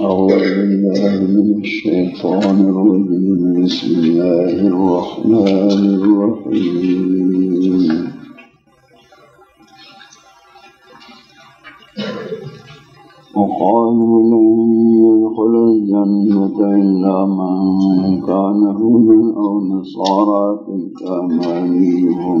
أعوذ بالله من الشيطان الرجيم. بسم الله الرحمن الرحيم. وقالوا لن يدخل الجنة إلا من كان هودا أو نصارى تلك أمانيهم.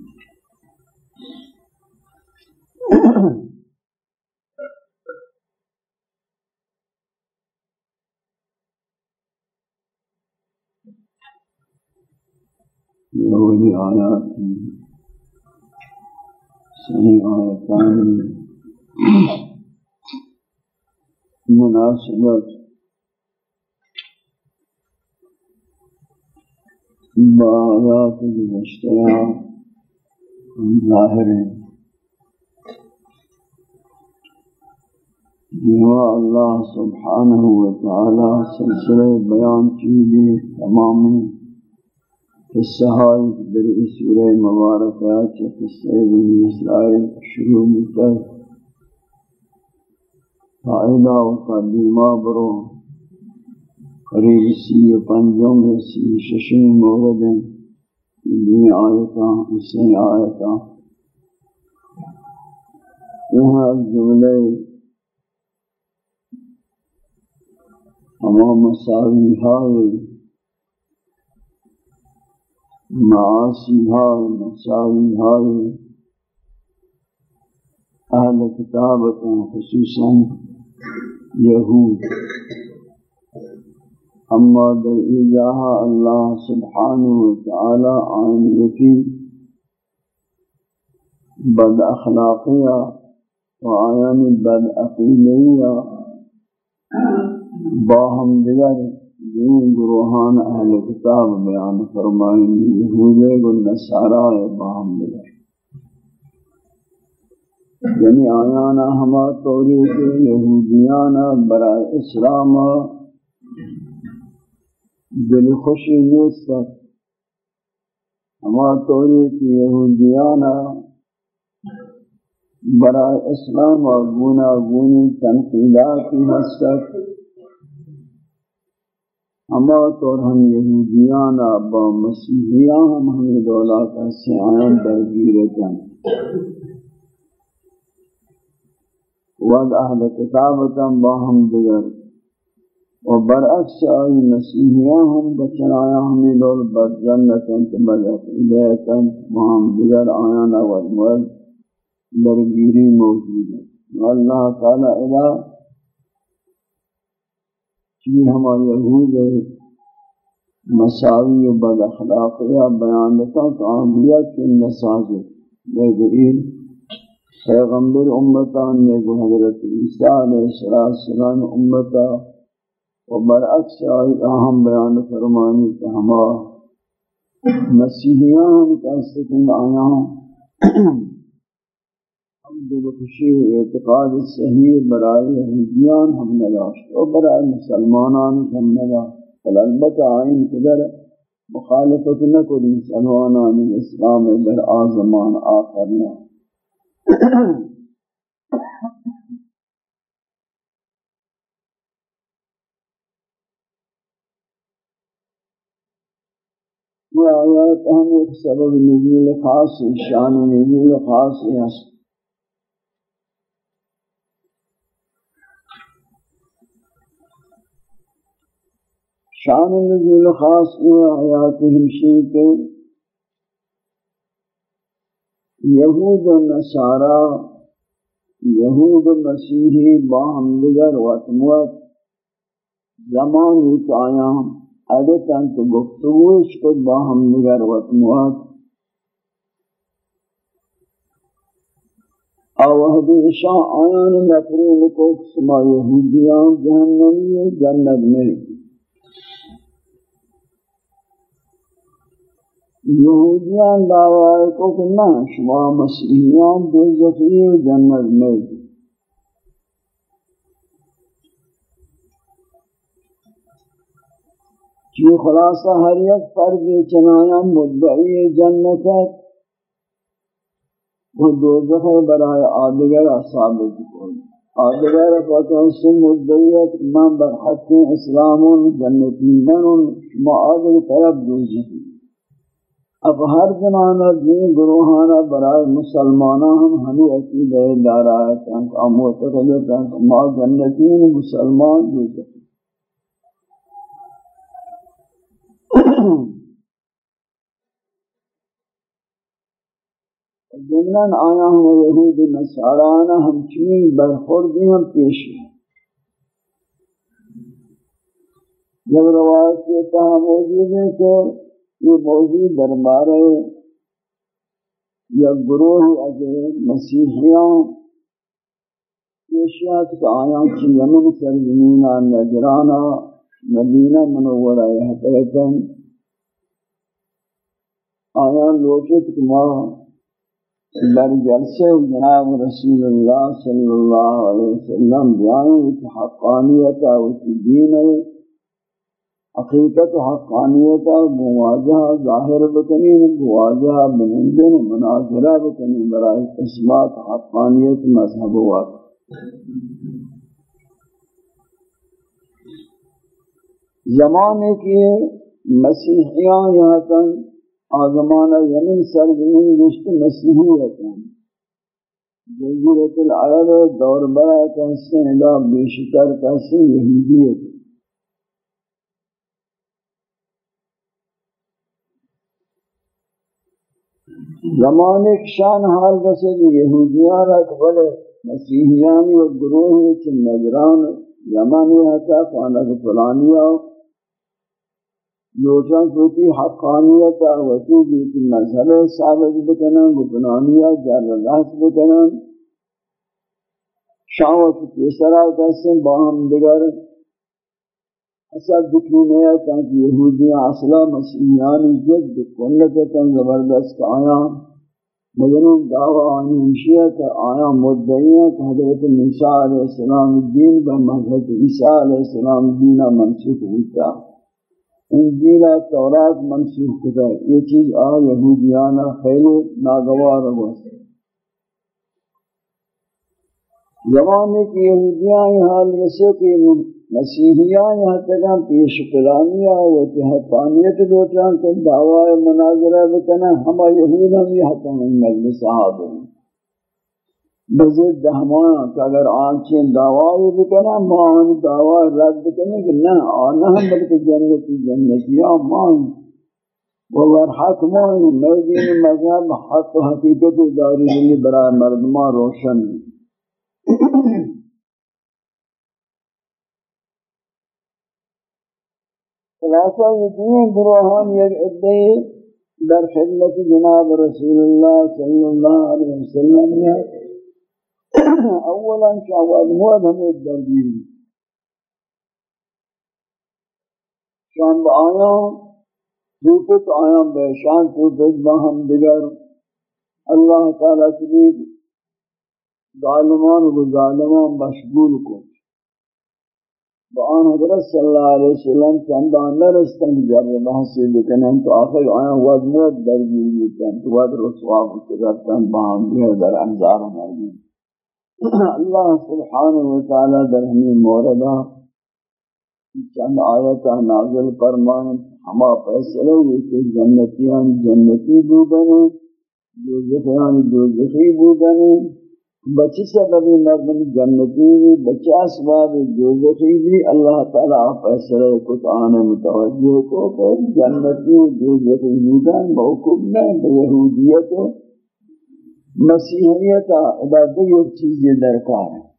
یہ آیات صحیح آیتان مناسبت۔ با آیات گزشتہ ظاہر ہیں۔ دیوا اللہ سبحانہ وتعالی سلسلہ بیان چیزیں تمامی قصہ در سورہ مبارکہ کے قصہ بنی اسرائیل شروع کر فائدہ و تقدیمہ برو. قریب سی و پنجوں میں سی ششن مورد. دنیا آیتاں اسے آیتاں یہاں جملے تمام مساوی های معاصی های مساوی های أهل کتاب خصوصا یهود. اما در ایجاها اللہ سبحانه وتعالی رکی بد اخلاقیہ و آیان بد عقیلیہ باہم دیگر دین گروہان اہل کتاب بیان فرمائیں یہودے و نصارہ باہم دیگر۔ یعنی آیانا ہما توری کے یہودیانا برائے اسلام۔ دل خوشی نیست۔ ہما توری کے یہودیانا برائے اسلام و گونا گونی تنقیداتی حسد اما طور ہم یہودیان با مسیحیان ہم ہمیں دولات سے آیان درگیرتاں ود اہل کتابتاں با ہم دیگر۔ و برعکس آئی مسیحیان ہم بچن آیا ہمیں دول بد جنتاں بد اقیلیتاں وہاں دیگر آیان ود مرد درگیری موجود ہے اللہ تعالی الہ چی ہما یہود مساوی و بد اخلاقیہ بیان لکا کہ آنبیت کی نساز ہے یہ پیغمبر امتان یہ حضرت عیسیٰ علیہ السلام امتا و برعکس آئی اہم بیان فرمانی کہ ہما مسیحیان کا سکن آیاں خوشی اعتقاد صحیح برائے یہودیان ہم نداشت اور برائے مسلمانان ہم نداشت البتہ آئین قدر مخالفت نہ مسلمانان اسلام در آزمان آخرنا یہ آیات ہم ایک سبب نزول خاص، شان نزول خاص ہے شان نزول خاص یہ آیات ہمشی کے یہود و نصارا، یہود و مسیحی باہم لگر وطموت زمانی کایاں عدتاً تو گفتگوش کو باہم لگر وطموت آوہدی شاہ آیان نفرین کو سما یہودیان جہنمی جنت میں یہودیان دعوی کو کہ نہ، شما مسیحیان دو دوزخی جنت میں چی خلاصہ ہر یک پر فرد چنایا مدعی جنت ہے۔ وہ دوزخ برائے آدگر ثابت کو آدگر پتہ سے مدعیت من برحق اسلام جنتی من شما آدگر طرف دو دوزخی۔ اب ہر زمانہ دین گروہانہ برائے مسلمانہ ہم ہمیں عقیدہ دارا ہے تانک آموتقل تانک ما جنتین مسلمان دو سکتے جنن آیا ہم یہود نصارانا ہم چین برخوردی ہم پیش ہیں۔ جب روایت کے تہا موجود ہے کہ یہ موضوع دربار یا گروہ از مسیحیاں پیشیات کا آیا کی یمن سرزمینہ نجرانہ مدینہ منورہ حقیقتاً آیا لوچت کما در جلسے جناب رسول اللہ صلی اللہ علیہ وسلم بیان حقانیت و دین ہے حقیقت حقانیت مواجہ ظاہر بکنی مواجہ بنندن مناظرہ بکنی برای اثبات حقانیت مذہب وقت زمانے کی مسیحیان یہاں تن آزمانہ یمن سرزمین گشت مسیحیت ہیں جزیرت العرب دور برا کہتے ہیں بیشتر کہتے ہیں یہودیت زمانے شان حال رسد یہودیان اکبر مسیحیانی و گروہ چن نجران یمانی حتا فانک فلانیا لوچان کوتی حقانیتا وطو بیتی مذہب ثابت بکنن گفنانیا جر رہس بکنن. شاوت پیسرا کسن باہم دگر اصل دکھنے ہے کہ یہودیاں اصلا مسیحیان جد کنلتاً زبردست آیا. مجنون دعوی آنی ہمشیہ کہ آیا مدعیاں کہ حضرت موسیٰ علیہ السلام دین با حضرت عیسیٰ علیہ السلام دینہ منسوخ ہوتا انجیلہ تورات منسوخ ہوتا یہ چیز آ یہودیانا خیلی ناگوار ہوا زمانے کی یہودیاں حال رسے کہ مسیحیان یہاں تک ہم پیش قلانیہ و تحقانیت دوچان کے دعوی مناظرہ بکنا ہما یہود ہم یہاں تک مجلس حاضر ہیں۔ بزد دہمان کہ اگر آنچین دعوی بکنا مان دعوی رد بکنے کہ نہ آنا ہم، بلکہ جنتی جنتی یا مان وگر حق مان میں مذہب، حق و حقیقت داری برای مردمان روشن خلاصہ یہ دین گروہان یک ادھائی در خدمت جناب رسول اللہ صلی اللہ علیہ وسلم ہے۔ اولا شعوال مواد ہمیں در دین۔ شان با آیاں روپت آیاں بے شان روپت با ہم دگر اللہ تعالیٰ سبید ظالمان و ظالمان مشغول کو بآن حضرت صلی اللہ علیہ وسلم چندان نرستن جر بحثی لکنن تو آخر آیا ود موت در گیریتن تو ود رسوا بکرتن بہم دیئے در انزار مردین اللہ سبحانہ وتعالی در ہمیں موردہ چند آیتہ نازل فرمائیں ہما فیصلہ یہ کہ جنتیان جنتی بو بنے دوزخیان دوزخی بو بنے بچی سببی مردم جنتی بھی بچی اسباب دوزخی بھی اللہ تعالیٰ فیصلہ کت آنے متوجہ کو کہ جنتی و دوزخی بودن موقب نہیں بیہودیت و مسیحیت ادا دیگر چیزی درکار ہے۔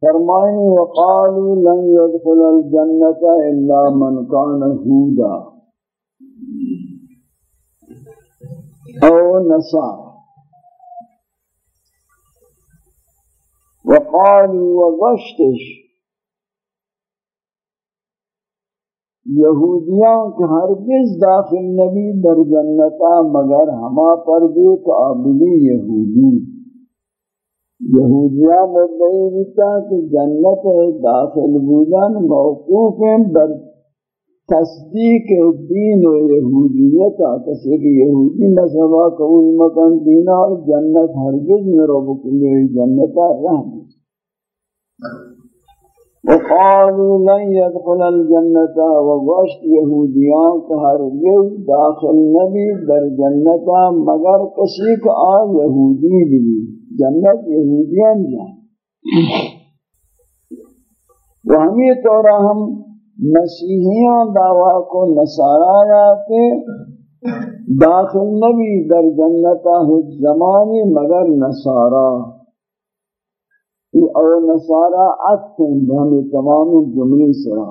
فرمائنی وقالوا لن يدخل الجنة الا من كان هودا۔ او نصارى وقالوا وغشتش. یہودیان کے ہرگز داخل نبی در جنتا مگر ہما پر بھی قابلی یہودی. یہودیاں مدعی بیتا کہ جنت داخل بودن موقوف ہیں در تصدیق دین و یہودیت کسی کہ یہودی مذہبہ کوئی مکان دینا اور جنت ہرگز میں رو بکلی جنت رہن۔ وقالوا لن يدخل الجنة وغشت يهوديان كهرگز داخل نبی در جنتا مگر کسی کا آ یہودی بھی۔ جنت یہودیان جان۔ و ہمیں طورا ہم مسیحیان دعویٰ کو نصارایا کے داخل نبی در جنتا ہے زمانی مگر نصارا او نصارا عطف ہمیں تمام جملی سرا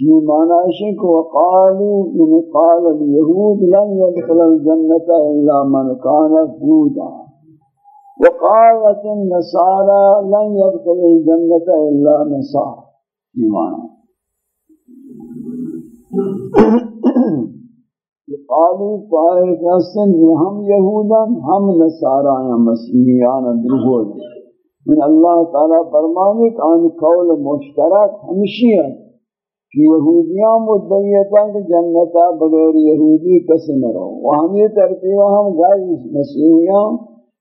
کی معنی ہے کہ وقالوا ان قال اليهود لن يدخل الجنة الا من كان هودا۔ وقالت النصارى لن يدخل الجنة الا نصارى۔ یہ معنی قالوا قائل قسم ہم یہودان ہم نصارا ہیں، مسیحیان درہول من اللہ تعالی فرمانے کہ ان قول مشترک ہمشی ہے کہ یہودیاں مدعیتا کہ جنتا بغیر یہودی کس نہ رہو۔ وہاں یہ ترتیبہ ہم غیر مسیحیاں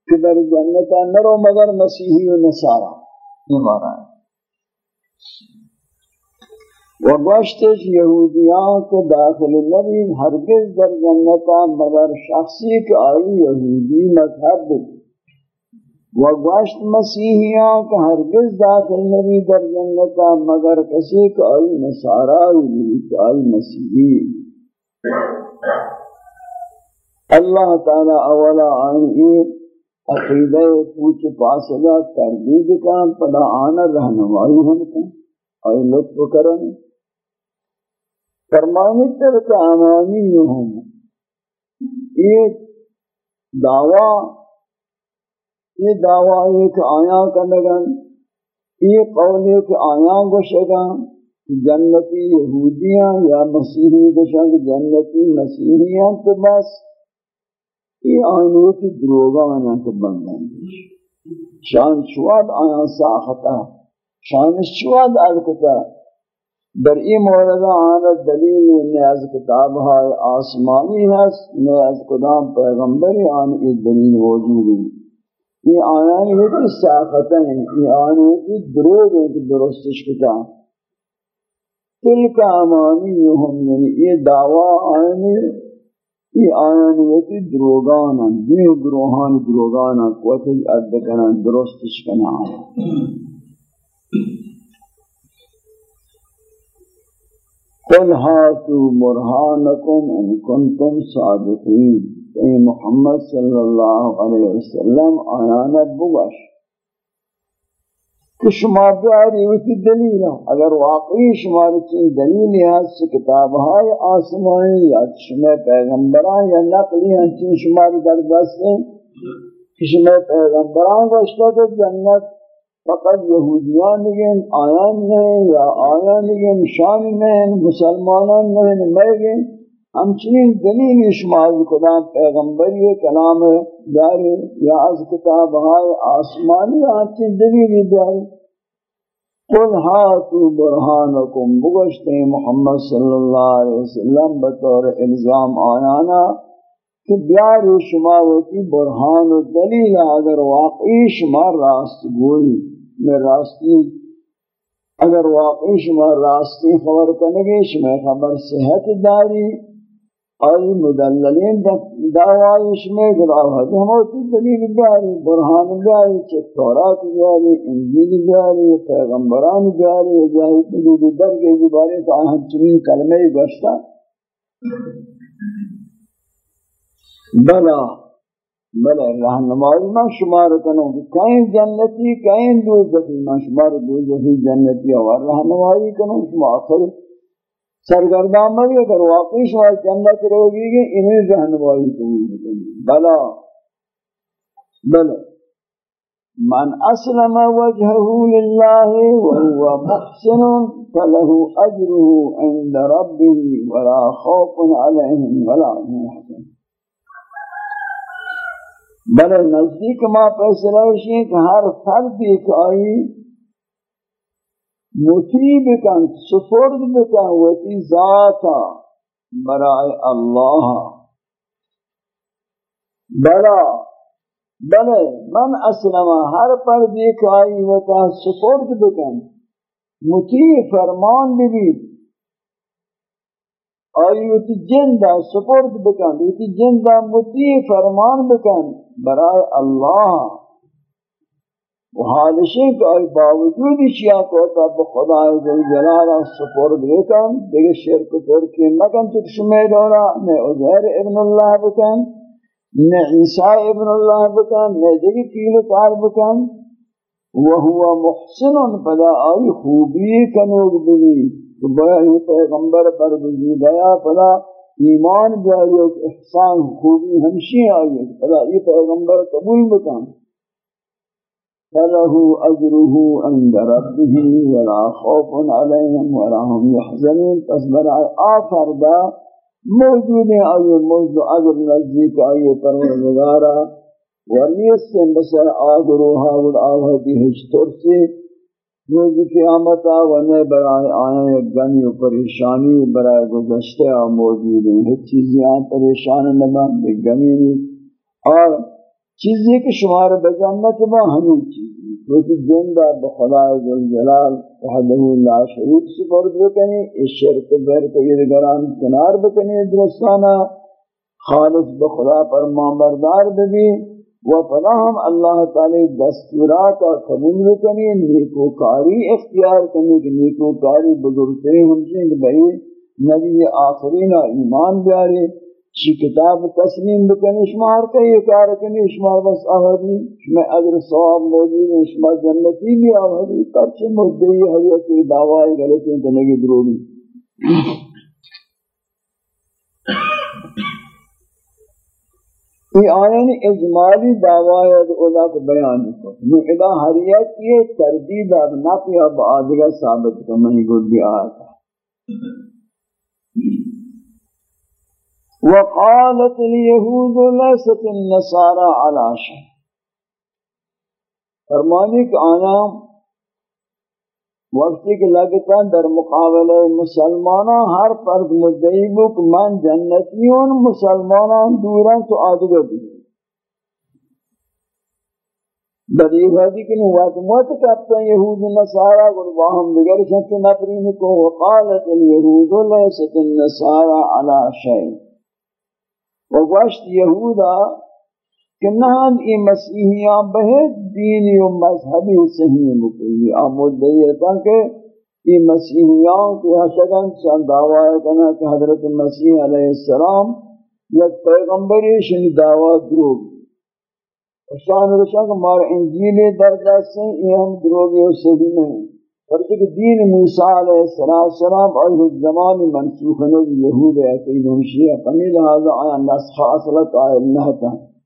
کہ در جنتا نہ رہو مگر مسیحی و نصارا۔ یہ مارا ہے۔ و گوشتش یہودیان کو داخل نبی ہرگز در جنتا مگر شخصی کہ آئی یہودی مذہب و گوشت مسیحیان کو ہرگز داخل نبی در جنتا مگر کسی کہ آئی نصارائی آئی مسیحی. اللہ تعالی اولا آئی عقیدہ پوچھ پاسدہ تردید کا پدا آنا رہنمائی ہم کا آئی لطف کرنے فرمانی ترک امانی ہوں یہ دعویٰ یہ دعویٰ ایک آیاں کا لگن یہ قول ایک آیاں گوشگن، جنتی یہودیاں یا مسیحی گوشن جنتی مسیحیاں تو بس۔ یہ آنوں کی دروگاں آنا تو بندن۔ شان شواد آیاں ساختا شان شواد الکتا در این مورد آن دلیل نیاز کتاب ہے آسمانی هست ہے نیاز کدام پیغمبری آن کی دلیل موجود ہے یہ آیان ہے کہ ساختیں یہ آیان ہے کہ درستش کتا تلک امانی ہم یعنی یہ دعویٰ آیان ہے یہ آیان ہے کہ دروگانا دیو گروہان دروگانا قوتش ادکنا درستش کنا قل هاتوا برهانكم ان كنتم صادقين. اے محمد صلی اللہ علیہ وسلم آیانا بگش کہ شما بیاری ہوتی دلیل اگر واقعی شما رچین دلیل ہے سے کتاب ہے آسمانی یا شما پیغمبران یا نقلی ہیں چین شما در دست ہیں کہ شما پیغمبران گشتا تو جنت فقط یہودیان نگن آیان نہیں یا آیان نگن شان نہیں مسلمانان نہیں مرگن ہمچنین دلیل شماز کدام پیغمبری کلام داری یا از کتاب ہائے آسمانی آنچین دلیل داری۔ قل ہاتو برحانکم بگشتے محمد صلی اللہ علیہ وسلم بطور الزام آیانا کہ بیاری شما ہوتی برحان و دلیل اگر واقعی شما راست گوئی۔ میں راستی اگر واقعی شما راستی خبر کنگی شما خبر صحت داری، آئی مدللین دعوائش میں گراہ ہے۔ ہمارتی دلیل بیاری برحان بیاری چک تورات بیاری انجیل بیاری پیغمبران بیاری جاہی دلیل درگے جبارے تو آہم چنین کلمہ گشتا بلا۔ بلا رہنمائی میں شمار کنوں کہیں جنتی کہیں دوزخی میں شمار دوزخی جنتی اور رہنمائی کنوں شما آخر سرگردان مگی اگر واقعی شما جنت روگی گی انہیں رہنمائی بکنی بلا۔ بلا۔ من اسلم وجهه لله وهو محسن فله اجره عند ربه ولا خوف عليهم ولا هم يحزنون بل نزدیک ما فیصلہ ہے کہ ہر فرد ایک آئی مطیع بکن سفرد بکن وتی ذاتا برائے اللہ۔ بلا، بلے من اسلم ہر پر دیکھ آئی وتا سفرد بکن مطیع فرمان بھی آئی وتی جندہ سفرد بکن وتی جندہ مطیع فرمان بکن۔ برائے اللہ و حالشی کہ آئی باوجود چیا کوتا بخدا عزیز جلالہ سپرد بکن، دیگه شرک ترکی مکن چک شمی دورا نے عزیر ابن اللہ بکن نے عیسیٰ ابن اللہ بکن نے دیگه کیل کار بکن. وہو محسن پدا آئی خوبی کنوگ بگی. تو بہی پیغمبر پر بزی دیا پدا ایمان جاری احسان خوبی ہمشی آئی پدا یہ پیغمبر قبول بکن فله أجره عند ربه ولا خوف عليهم ولا هم يحزنون تصبر آخر دا موجود ہے آئیے موجود عذر نزدیک آئیے پروردگارا۔ ورنیت سے بسر آگ روحا ود آوہدی ہجتر سے روز قیامتا ورنے برائے آئیں گنی و پریشانی برائے گزشتے آ موجود ہیں۔ ہر چیزیں آن پریشان نبان بے گنی اور چیزی کہ شمار بجنت با ہمیں چیزی۔ کیونکہ جندہ بخدا جلال وحدہ لا شریک سپرد بکنی اس شرک بیر کو یہ گران کنار بکنی درستانا خالص بخدا پر مامبردار بھی و فلاہم اللہ تعالی دستورات قبول بکنی نیکوکاری اختیار کرنے کی نیکوکاری بزرگترین ہمشیں کہ بھئی نبی آخرین ایمان بیاری شی کتاب تسلیم بکنی شما ہر کئی کار کنی شما بس آہدی شما اگر صواب موجود ہے شما جنتی بھی آہدی پرچے مدعی ہے کہ دعوائی غلطی ہیں کنگی دروگی یہ آیان اجمالی دعوائی اولا کو بیان کو نو ادا حریت تردید اب نفی اب آدھگا ثابت کرنے کو بھی آیا تھا۔ وقالت اليهود ليست النصارى على شيء۔ فرمانی کہ آیا وقتی کہ لگتا در مقابلہ مسلمانوں ہر فرد مدعی بک من جنتیون مسلمانوں دوران تو آدھگا بھی در یہ حدی کہ نوات موت کہتا ہے یہود نصارى قل واہم دیگر شنچ نفرین کو وقالت اليهود ليست النصارى على شيء۔ و گوشت یہودا کہ نہاں ای مسیحیان بہت دینی و مذہبی صحیح مکلی آمود دیتا کہ ای مسیحیان کی حسدن چند دعویٰ کنا کہ حضرت مسیح علیہ السلام یک پیغمبری شنی دعویٰ دروگ۔ شان رشان کہ مار انجیل در دست سے یہ ہم دروگی و صحیح نہیں فرچہ دین موسیٰ علیہ السلام اور اس زمان منسوخ نبی یہود ہے کہ ہمشیہ فمی لہذا آیا نسخ اصلت آیا نہتا۔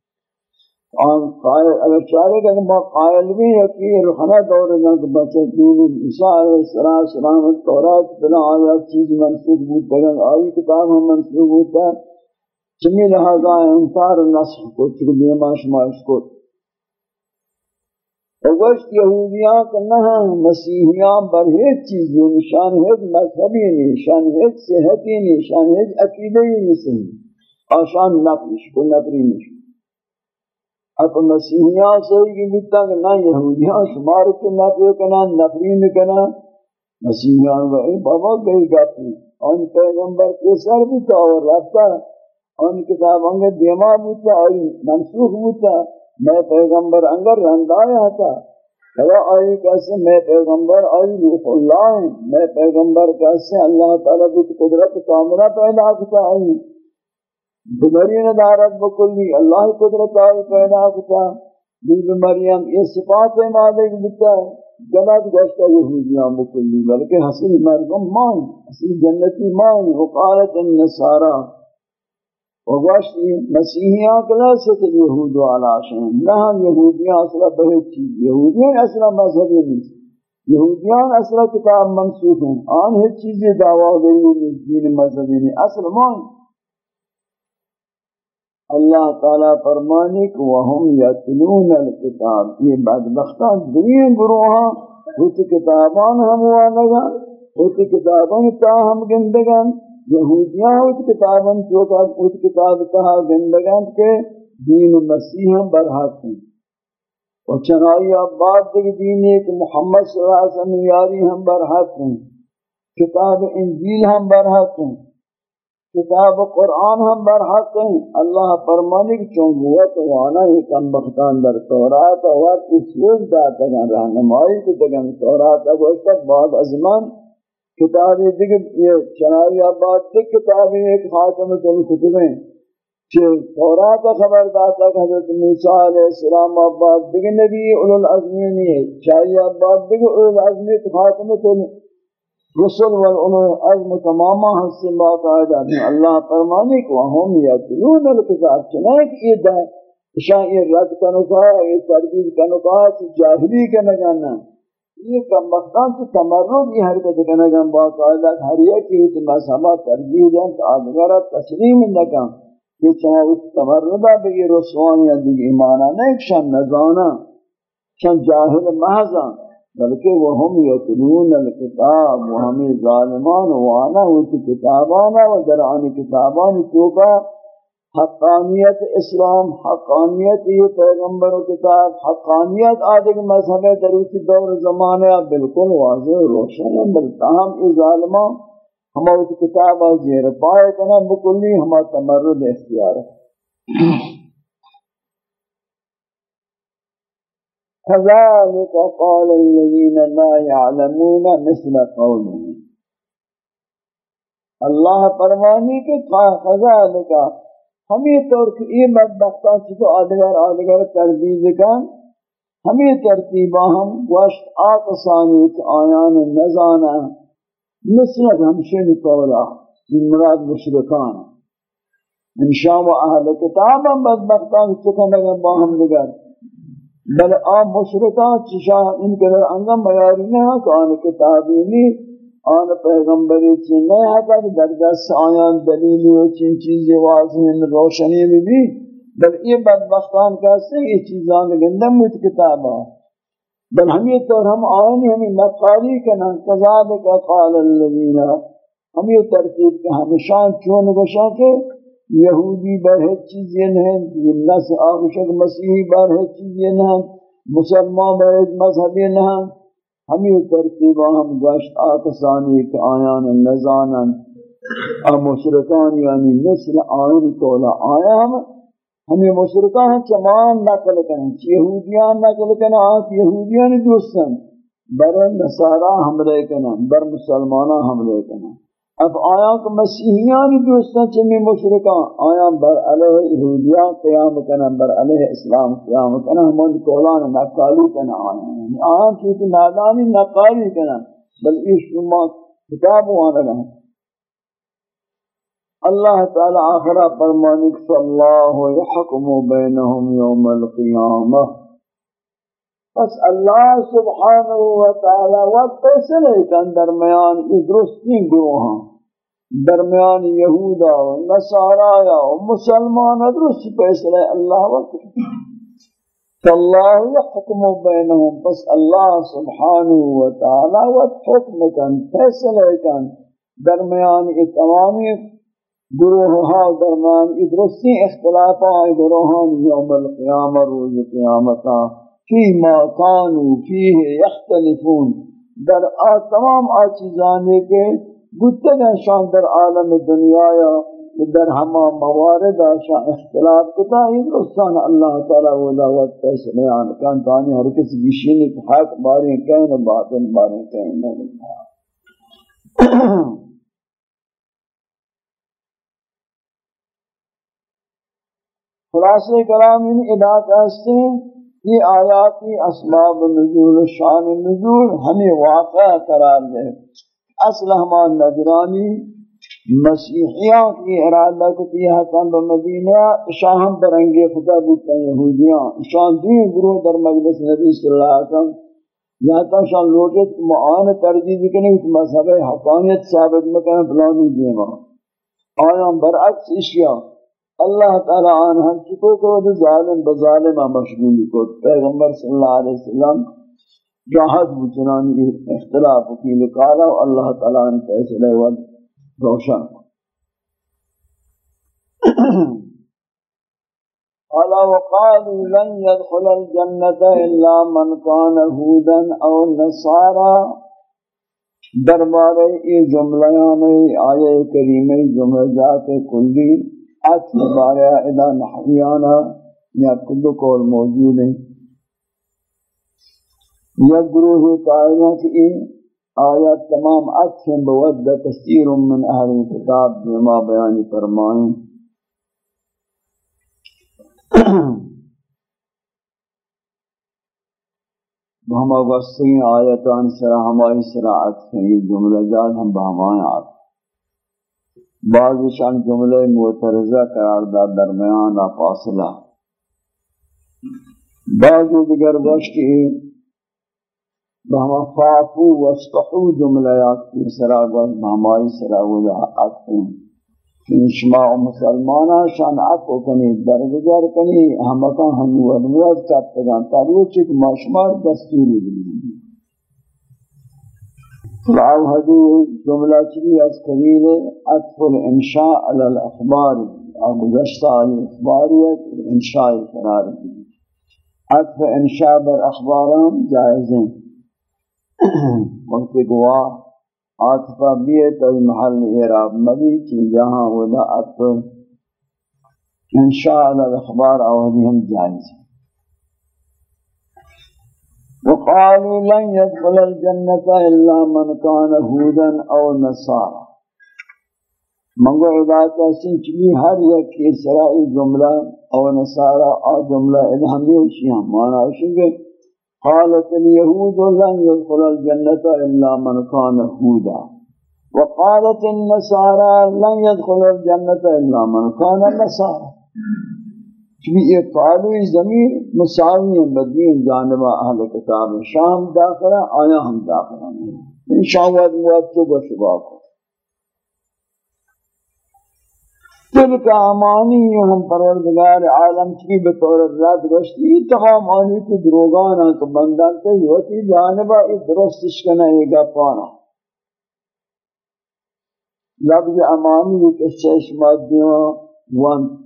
آن قائل، اگر چاہے کہ ما قائل بھی ہے کہ یہ رخنہ دور نہ کہ بچے دین عیسیٰ علیہ السلام تورات، بنا آیات چیز منصوب ہوتا ہے آئی کتاب ہم منصوب ہوتا ہے چمی لہذا انتار نصف کو، چکہ دیما شما اس کو۔ اوشت یہودیاں کہ نہ ہاں، مسیحیاں بر ہیچ چیز، یہ نشان ہے مذہبی نہیں، نشان ہے صحتی نہیں، نشان ہے عقیدی نہیں، صحیح۔ آشان نفش کو نفری نہیں اب مسیحیاں سے ہی ملتا کہ نہ یہودیاں شمار کے نفی کنا نفرین کنا مسیحیاں گئے بابا گئی گاتی۔ ان پیغمبر کے سر بھی تو اور رابطہ ان کتاب انگے دیما بوتا اور منسوخ بوتا۔ میں پیغمبر انگر رندایا تھا کہ آئی کیسے میں پیغمبر آئی روح اللہ میں پیغمبر کیسے اللہ تعالیٰ کی قدرت کامرہ پیدا کتا آئی۔ بمرین دارت بکلی اللہ قدرت آئی پیدا کتا بی مریم، یہ صفات مالک بتا. جنات گشتا یہودیاں بکلی بلکہ حسن مرگم مائن حسن جنتی مائن وقالت النسارا وگوشتی مسیحیاں کلیست یہود والا شہن نہاں یہودیاں اصلا بہت چیز. یہودیاں اصلا مذہبی نہیں یہودیاں اصلا کتاب منصوف ہیں. آن ہر چیزی دعویٰ گئی دین مذہبی نہیں اصلا مائن اللہ تعالیٰ فرمانی کہ وہم یتلون الکتاب۔ یہ بدبختان دنیا گروہاں، اس کتابان ہم وانگا اس کتابان تا ہم گندگان یہودیاں اس کتابان چوکا اس کتاب تا گندگان کے دین مسیح ہم برحق ہیں۔ اور چنائی عباد دیکھ دین ایک محمد صلی اللہ علیہ وسلم یاری ہم برحق ہیں۔ کتاب انجیل ہم برحق ہیں۔ کتاب قرآن ہم برحق ہیں۔ اللہ فرمانی کی چون وانا ہی کم بختان در تورات ہوا اس روز داتا گا رہنمائی کو دگن تورات اب اس تک بعد ازمان کتابی دیکھ یہ چنائی آباد دیکھ کتابی ایک خاتم تل کتبیں کہ تورات خبر داتا کہ حضرت موسیٰ علیہ السلام آباد دیکھ نبی اولو العظمی نہیں ہے چاہی آباد دیکھ اولو العظمی خاتم تل رسل والعلو عزم تماما حسن بات آئیدہ اللہ فرمانے کو ہم یتلون الکتاب چنانک یہ دا شاہ یہ رد کنکا یہ تربیل کنکا چی جاہلی کنگانا یہ کم مختان سے تمرد، یہ حرکت کنگا بات آئیدہ۔ ہر ایک ہی مذہبہ تربیل ہیں تو آدھگارہ تسلیم نکا کہ چاہے اس تمردہ بگی رسوانی دیگی ایمانا نہیں، شان نزانا شان جاہل محضان بلکہ وہ ہم یتلون الکتاب، وہ ہمیں ظالمان وانا ہوتی کتابانا و درعانی کتابانی توکا حقانیت اسلام، حقانیت یہ پیغمبر و کتاب، حقانیت آدھے کے مذہب دروسی دور زمانے بالکل واضح روشن ہے بلتا ہم ای ظالمان ہمارے کتاب زیر پائے کنا، بکلی ہمارا تمرد اختیار ہے۔ كذلك قال الذين لا يعلمون مثل قولهم اللہ فرمانی کے كذلك. ہمیں طور کہ یہ بدبختان چکو آدگر آدگر تردید کن. ہمیں ترتیبہ ہم گوشت آقسانی کہ آیان نزانا مثلت ہمشن قولا. من مراد مشرکان. انشاء و اہل کتابا بدبختان چکو نگر باہم نگر بل آ مشرکان چشا ان کے در انگم بیاری نہ ہاں کہ آن کتابی نی، آن پیغمبری چین نہیں ہاں آتا کہ در دست آیان دلیلی و چین چیزی واضح روشنی بھی بھی، بل یہ بدبختان کہتے ہیں یہ چیزان گندم ہوئی کتابا بل ہم یہ طور ہم آئینی ہمیں نقالی کنن کذالک قال اللذین ہم یہ ترتیب کہ ہمشان چون گشا کے یہودی بر ہے چیز نہیں نس آغشق مسیحی بر ہے چیز نہیں مسلمان بر ہے مذہب نہیں ہمیں ترتیبہ ہم گشت آکسانی کے آیان نزانا مشرکان یعنی مثل آئین کولا آیا ہم۔ ہمیں مشرکان چمان نقل کریں، یہودیان نقل کریں آت یہودیان دوستن بر نصارہ حملے کریں، بر مسلمانہ حملے کریں۔ اب آیا کہ مسیحیان دوستان چمی مشرکان آیا بر علیہ یہودیان قیام کنا بر علیہ اسلام قیام کنا ہمان کولان نقالی کنا آیا یعنی آیا چیتی نادانی نقالی کنا بل ایش شما کتاب وانا رہا اللہ تعالی آخرہ فرمانک صلی اللہ یحکم بینہم یوم القیامہ. پس اللہ سبحانہ وتعالی وقت فیصلے کن درمیان ادرستی گروہاں درمیان یہودا و نصارا و مسلمان درست فیصلے اللہ وقت فاللہ یحکم بینہم، پس اللہ سبحانہ وتعالی وقت حکم کن فیصلے کن۔ درمیان تمامی گروہ ہاں درمیان ادرسی اختلاف آئے گروہان یوم القیام روز قیامتا فی ما کانو فیہ یختلفون۔ در آ، تمام آ چیزانے کے گتگا شان در عالم دنیا یا در ہما موارد شان اختلاف کتا ہی درستان اللہ تعالی ولا وقت فیصلے آن کان تانی ہر کسی گشینی حق باریں کہیں باطن باریں کہیں نہیں خلاصے کلام ان ادات ہستے یہ آیاتی اسباب نزول، شان نزول، ہمیں واقع قرار دے۔ اصل ہمان نجرانی مسیحیاں کی ارادہ کتی حسن بمدینہ شاہم برنگے خدا بودتا یہودیاں۔ شان دوئی گروہ در مجلس نبی صلی اللہ علیہ وسلم یہاں تا شان لوٹت معان تردید کرنے اس مذہب حقانیت ثابت مکن فلانی دیما آیا برعکس اشیاء اللہ تعالی آن ہم چکو کو دو ظالم بظالم مشغولی کو۔ پیغمبر صلی اللہ علیہ وسلم جاہد بچنانی اختلاف کی لقالا و اللہ تعالی ان فیصلے و روشن قال وقالوا لن يدخل الجنة إلا من كان هودا أو نصارى دربارے یہ جملیاں آئے کریمہ جملہ جات کلی۔ ات بارے ادا نحویانا یا کل قول موجود ہیں۔ یا گروہ کائنات کی آیات تمام ات بود کثیر من اہل کتاب بما بیان فرمائیں۔ ہم اگستی آیتان سرا ہماری سراعت ہیں، یہ جملہ جات ہم بہمائیں آتے بعضشان جملے معترضہ قرار دا درمیان فاصلہ۔ بعض دیگر بشکی بہما فافو واسطحو جملیات کی سرا گوز بہمائی سرا وضع عطفیں کہ شما مسلمانا شان عطو کنی درگزار کنی ہمکا ہم ودموز کرتے گا تاروچک ماشمار دستوری بلی فلعو هذه جملة چلی از قبیل عطف الانشاء على الاخبار۔ او علی اخباریت انشاء قرار دی عطف انشاء بر اخباران جائزیں وقت گواہ عاطفہ بیت اور محل اعراب مبی کی جہاں ودا عطف انشاء علی الاخبار او ہم جائز ہیں۔ وقالوا لن يدخل الجنة إلا من كان هودا أو نصارى۔ منگو عبادت سنچلی ہر یک اسرائی جملہ او نصارى او جملہ ادھامی اشیاء مانا اشیاء قالت اليهود لن يدخل الجنة إلا من كان هودا. وقالت النصارى لن يدخل الجنة إلا من كان نصارى. چونکہ یہ قالوی زمین مساوی ہیں بدین جانبہ اہل کتاب شام داخلہ، آیا ہم داخلہ ہیں۔ ان شاء اللہ موجب و کو تلک امانی ہم پروردگار عالم کی بطور رد گشتی تمام آنی کی دروگانا کہ بندان تے ہوتی جانبہ اس درستش کنا یہ گا پانا لفظ امانی ایک شش مادیوں وانت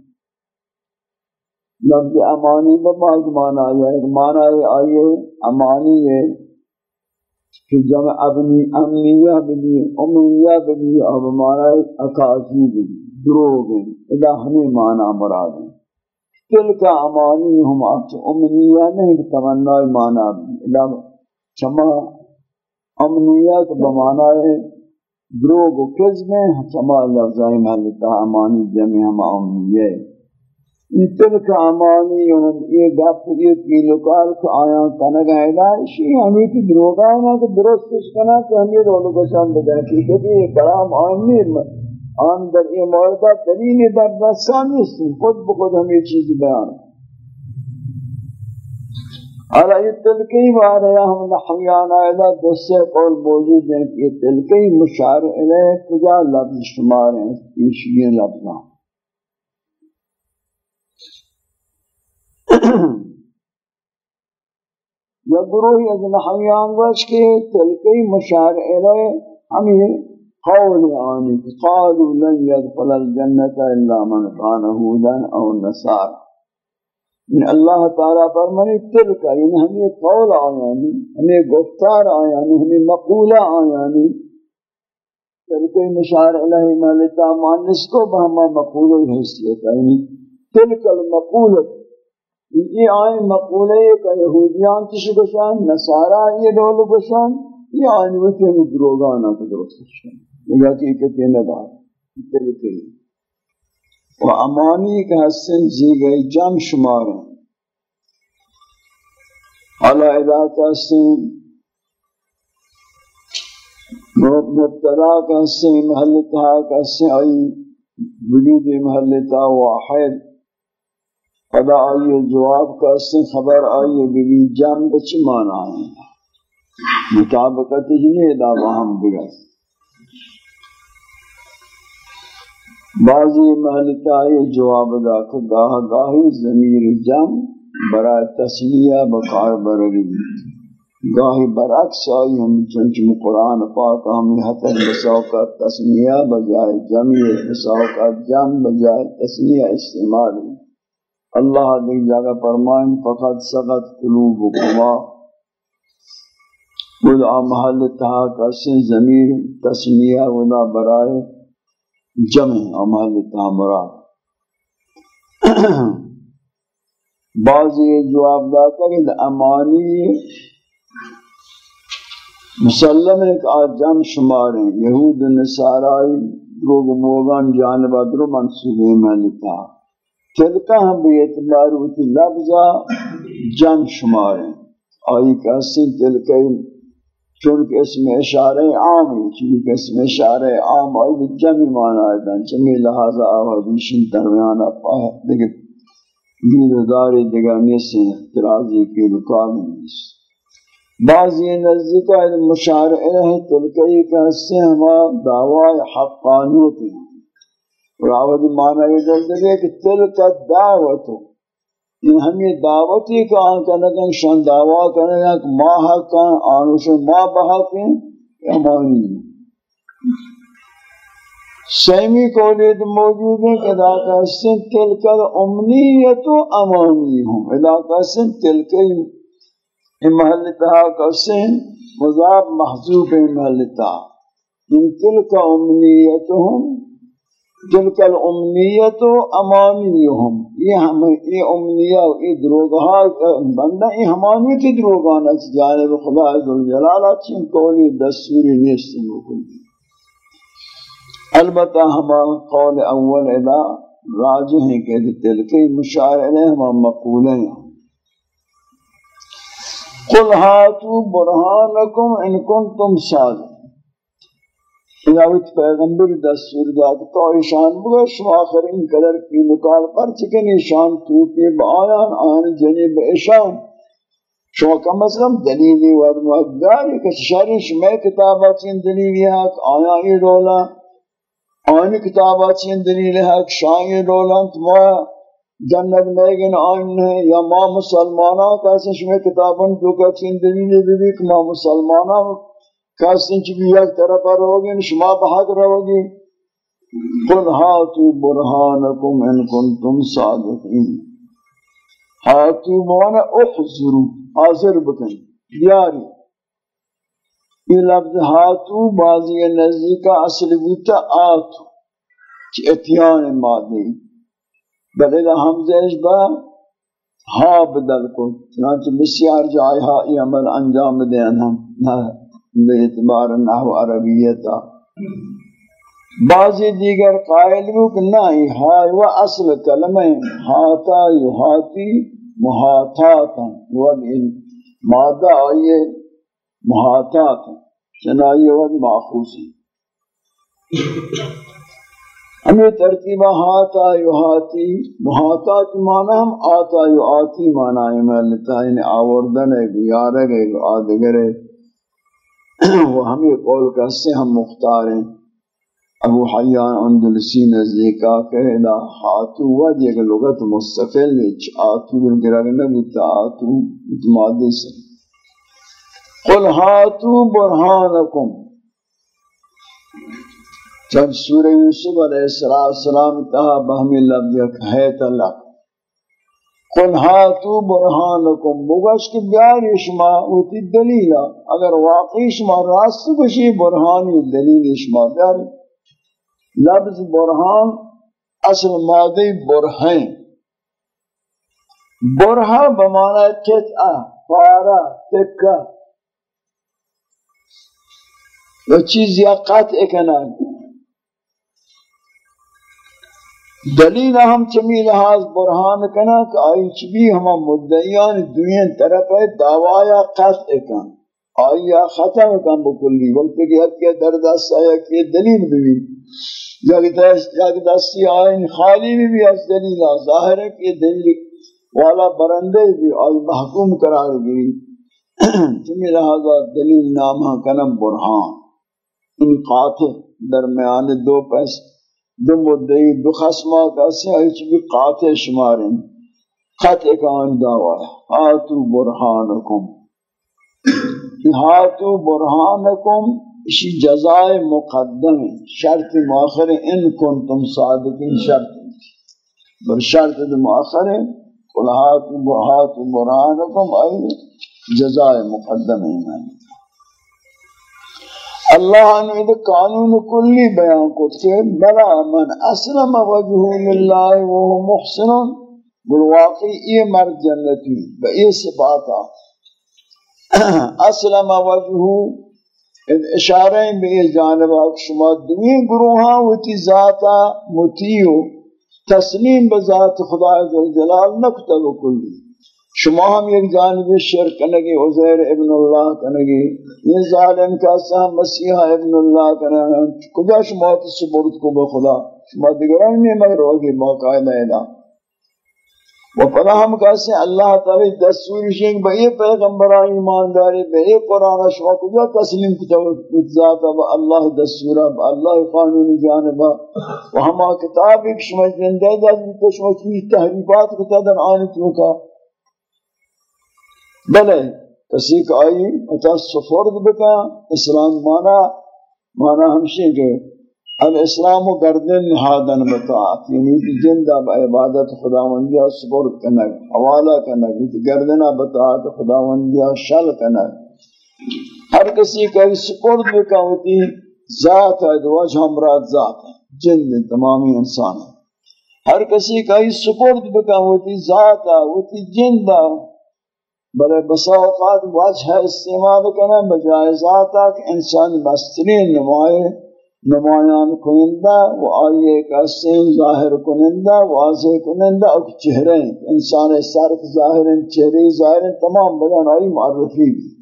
لفظ امانی بباز مانا ہے، ایک مانا آئیے امانی ہے۔ کہ جمع ابنی امنیہ بھی امنیہ بھی اب مانا اکاسی بھی دروگ ہیں ادا ہمیں مانا مراد ہیں۔ تل کا امانی ہم آپ امنیہ نہیں، تمنا مانا ادا چما امنیہ تو بمانا ہے دروگ و کذب میں چما لفظائی محلتا امانی جمع ہم امنیہ ہے تلک امانی ہم یہ گپ، یہ کی لوکال کو آیا کنگ ہے شی ہمیں کی دروگا نہ کہ درست کنا کہ ہمیں رونو کو شان دے کہ یہ کلام امیر آن در این موردہ دلیل در دستان نیستی خود بخود ہم یہ چیز بیان. حالا یہ تلقی بارے ہم نحیان آئیدہ دوسرے قول موجود ہیں کہ یہ تلقی مشار علیہ کجا لفظ شمار ہیں؟ پیشگی لفظاں یا گروہی از نحیان وش کے تلقی مشار علیہ ہمیں قول آنی، قالوا لن يدخل الجنة الا من كان هودا او نصارى ان یعنی اللہ تعالی فرمائے تلک ان ہمیں قول آیانی، ہمیں گفتار آیانی، ہمیں مقولہ آیانی. یعنی تلک مشار علیہ مالتا مانس کو بہما مقولہ حیثیت آئینی تلک المقولت یہ آئین مقولے کہ یہودیان تشو گشان نصارا یہ دول گشان یہ آئین وچے میں دروگانا کو درست گشان حقیقت یہ ندار تلکی و امانی کا حسن جی زیگئی جم شمار ہیں۔ علا علاقہ حسن مبتلا کا حسن محلتہ کا حسن، آئی وجود محلتہ واحد خدا آئیے جواب کا سے خبر آئیے بی جان بچ مانا ہے۔ مطابقت ہی نہیں دا وہاں بگا بعضی محلتا یہ جواب دا کہ گاہ گاہی ضمیر جم برای تسلیہ بکار برگی گاہی برعکس آئی ہم چنچم قرآن پاک ہمیں حتر بساوکت تسلیہ بجائے جمعی بساوکت جم بجائے تسلیہ استعمال اللہ دیکھ جاگہ فرمائیں فقط سقط قلوب قلوبکما. ودا محل تہا کسن زمین تسمیہ ودا برائے جمع محل تہا مراد بعضی جواب داتا کہ امانی مسلم ایک آجام شمار ہیں، یہود نصارائی روگ موگان جانب ادرو منصوبے محل تہا تلکہ ہم بھی اعتبار ہوتی لفظہ جن شمار ہیں۔ آئی کہسن تلکہ چونکہ اسم اشارہ عام ہے چونکہ اسم اشارہ عام آئی بھی جمعی مانا ہے دن چمی لہذا آوہ دیشن درمیانا پاہ دیکھ دیر داری دگانے سے احترازی کی رکاب نیس بعضی نزدیکہ مشارع ہے تلکہ کہسن ہما دعوی حقانیت ہیں۔ راود معنی یہ جلد ہے کہ تلک دعوت ان ہمیں دعوتی کا آن کرنے شان دعویٰ کرنے کہ ما حق کا آنو ما بحق ہیں امانی سیمی قولیت موجود ہیں کہ علاقہ سن تلک امنیت و امانی ہوں۔ علاقہ سن تلک محلتہ کا سن مضاب محضوب محلتہ ان تلک امنیتهم تلک الامنیت و امانیهم یہ ہم یہ امنیہ و یہ دروگہا بندہ یہ ہمانیت دروگانا چی جانب خدا عزوجلالہ چین قولی دستوری نیست مکن البتہ ہما قول اول ادا راجع ہیں کہ تلکی مشاعر علیہ ہما مقولیں قل ہاتو برہانکم ان کنتم صادق. خداوت پیغمبر دستور داد تو ایشان بگا شما آخرین قدر کی مکال پر چکن ایشان توکی با آیان آن جنیب ایشان شما کم از کم دلیلی ود مداری کہ شاری شما کتابا چین دلیلی ہے آیا ای رولا آن کتابا چین دلیلی ہے شای رولا تما جنت میگن آن ہے یا ما مسلمانا کیسے شما کتابا جو کا چین دلیلی بھی کہ ما مسلمانا کاسن چی بھی یک طرف رہوگی یعنی شما بحق رہوگی۔ قل ہاتو برحانکم ان کنتم صادقین۔ ہاتو موانا احضرو حاضر بکن، دیاری۔ یہ لفظ ہاتو بازی نزدی کا اصل بوتا آتو، چی اتیان مادی۔ بلدہ حمزش با ہا بدل کو چنانچہ بسیار جائے ہا ای عمل انجام دین ہم نہ باعتبار نحو عربیتا بعضی دیگر قائل بھی کہ نہیں ہائی و اصل کلمہ ہاتا یہاتی محاتاتا۔ ود مادہ آئیے محاتاتا چنائی ود معخوصی ہمیں ترتیبہ ہاتا یو محاتات مانا ہم آتا یو مانا ہے ملتا ہے آوردن ہے گیارگ ہے آدگر ہے۔ وہ ہمیں قول کرتے ہم مختار ہیں۔ ابو حیان اندلسی نزدیکا کہنا ہاتو ود یک لغت مستقل نیچ آتو بن گرگ نبوتا آتو متمادی سے۔ قل ہاتو برحانکم جب سورہ یوسف علیہ السلام تہا بہمی لفظ یک حیت اللہ قل ہاتو برحانکم مگش کی بیاری شما اوتی دلیلہ اگر واقعی شما راست بشی برحانی دلیل شما بیاری لفظ برہان اصل مادی برہن برہا بمانا کتعا پارا تکا و چیز یا قطع کنن۔ دلیل ہم چمی لحاظ برہان کنا کہ آئی چبی ہما مدعیان دوین طرف ہے دعوایا قطع کن آئی ختم کن بکلی وقت کہ حد کے دردست آیا کہ دلیل بھی یک دستی آئین خالی بھی بھی از دلیل، ظاہر ہے کہ دلیل والا برندے بھی آئی محکوم قرار گئی چمی لہذا دلیل نامہ کنم برہان۔ ان قاطع درمیان دو پیس دو مدعی، دو خسمہ کسی آئی چی بھی قاطع شماریں۔ قطع کان دعوی، ہاتو برحانکم ہاتو برحانکم اسی جزائے مقدم شرط مؤخر ان کنتم صادقین شرط بر شرط مؤخر قلہات بہات برانکم ای جزائے مقدم ایمان اللہ نے یہ قانون کلی بیان کہ بلا من اسلم وجهه لله وهو محسن بالواقع یہ مرد جنتی بئی صفاتا اسلم وجهه اشارہ بے جانب شما دنیا گروہاں وتی ذاتا متیو تسلیم بذات خدا جلال نکتہ کلی شما ہم ایک جانب شرک کنگی عزیر ابن اللہ کنگی. یہ ظالم کا سا مسیح ابن اللہ کنگی کجا شما تسبرت کو بخدا شما دیگران میں مگر ہوگی باقاعدہ اعلان و پدا ہم کہتے ہیں اللہ تعالی دستور شنگ بئی پیغمبرہ ایمانداری بئی قرآن شما کجا تسلیم کتاب با اللہ دستورہ با اللہ قانون جانبا و ہما کتاب ایک شما زندہ دا تو شما کی تحریفات کتا در آنی کا بلے، کسی کا آئی اتا سفرد بکا، اسلام مانا مانا ہمشی کہ الاسلام گردن نهادن بطاعت یعنی کہ جندہ با عبادت خداوندیا سپرد کنگ، حوالہ کنگ یعنی گردن بطاعت خداوندیا شل کنگ. ہر کسی کا سپرد بکاوتی ذات ہے دو وجہ مراد ذات ہے جند تمامی انسان ہے ہر کسی کا سپرد بکاوتی ذات ہے وتی جندہ بلے بسا اوقات وجہ استعمال کرنا بجائے ذات کہ انسان بسترین نمائے، نمایان کنندہ، و آئیے کا سین ظاہر کنندہ، واضح کنندہ اور چہرے انسان سرک ظاہر چہرے ظاہر تمام بدن آئی معرفی بھی۔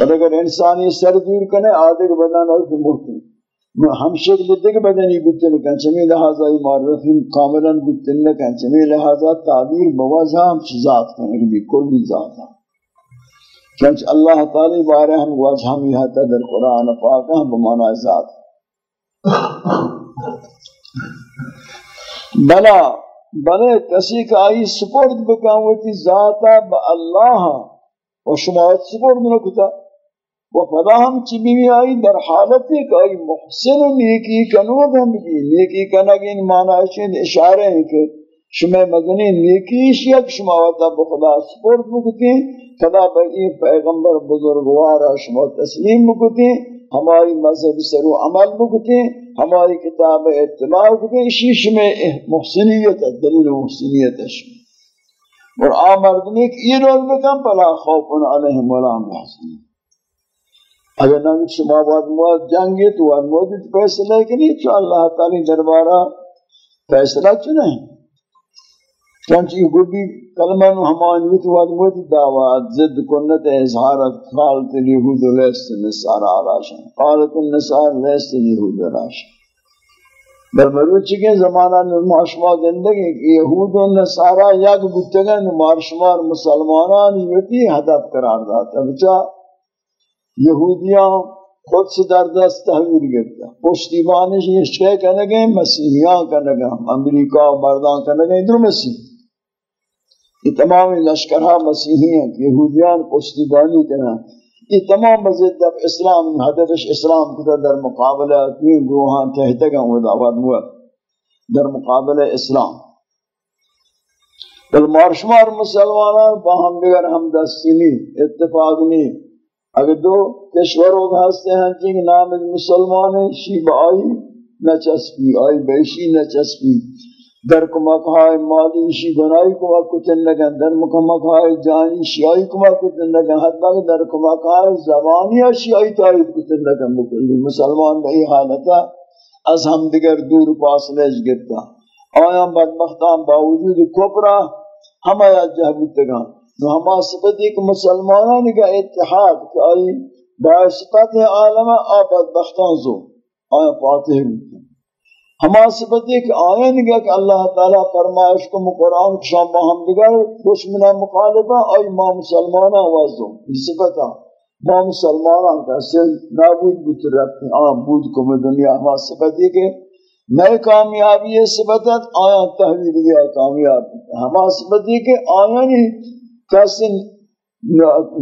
بل اگر انسان یہ سر دور کنے آدھے بدن آئی مرتی ہم شکل دیکھ بدنی بودتے لکن چمی لہذا یہ معرفی کاملا بودتے لکن چمی لہذا تعبیر بوازہ ہم چیزات کرنے بھی کلی ذات ہیں چونچہ اللہ تعالی بارے ہم وجہ ہم یہ در قرآن پاک ہم بمانا ذات. بلا بلے کسی کا آئی سپورت بکاوتی ذاتا با اللہ و شما سپورت نکتا و فدا ہم چی بھی آئی، در حالت ایک آئی محسن نیکی کنوگ ہم بھی، نیکی کنگین معنی شد اشارے ہیں کہ شما مدنی نیکیش یک شما وطا بخدا سپورت بکتی فدا بئی پیغمبر بزرگوارا شما تسلیم بکتی ہماری مذہب سر و عمل بکتے ہماری کتاب اتباع بکتے شیش میں محسنیت، دلیل محسنیت ہے اور آمردنی کہ یہ رول بکن پلا خوف علیہم ولا محسن اگر نہ شما بعد مواد جنگی تو بعد موجود فیصلہ کہ نہیں؟ تو اللہ تعالی دربارہ فیصلہ چنے چونچہ یہ گوڑی کلمہ نو ہمان ویت واد موت دعوات زد کنت اظہارت قالت اليهود لیست نصار آراشن قالت النصار لیست اليهود آراشن در مروچی کے زمانہ میں معاشمہ زندگی کہ یہود و نصارہ یک بتگن مارشمار مسلمانان یتی ہدف قرار داتا بچا یہودیاں خود سے در دست تحویل گرتا پشتیبانش یہ شے کہنے گئے، مسیحیاں کہنے گئے امریکہ و مردان کہنے گئے، ادھر مسیح۔ یہ تمام لشکرہ مسیحی ہیں، یہودیان پشتیبانی کہنا یہ تمام مزید در اسلام حدث اسلام کتا در مقابلہ تین گروہاں کہتے گا وہ دعوت ہوا در مقابلہ اسلام۔ بل مارشمار مسلمانان باہم دیگر ہم دستی نہیں، اتفاق نہیں۔ اگر دو کشوروں کا ہستے ہیں، جنگ نام مسلمان شیب آئی نچسپی آئی بیشی نچسپی در کمک های مالی شی گناهی کمک کتن نگن، در کمک های جانی شیعی کمک کتن نگن۔ حتی در کمک های زبانی شیعی تایید کتن نگن بکلی۔ مسلمان به حالتا، از هم دیگر دور پاسلش گرتا۔ آیا بدبختان باوجود کپرا ہمیں جہ بودتگان نو ہما صفت ایک مسلمانان کا اتحاد کہ آئی با صفت عالم آباد بختان زو آیا پاتے ہوتا ہما صفت ایک آئین گیا کہ اللہ تعالیٰ فرمائش کو قرآن شام ہم دیگر دشمنا مخالفہ آئی ما مسلمانا وزو یہ صفتا ما مسلمانا کیسے نابود بوت رکھتے ہیں۔ آم بود کو میں دنیا ہما صفت ہے۔ کہ نئے کامیابی صفتت آیا تحویل گیا کامیاب۔ ہما صفت ہے۔ کہ آیا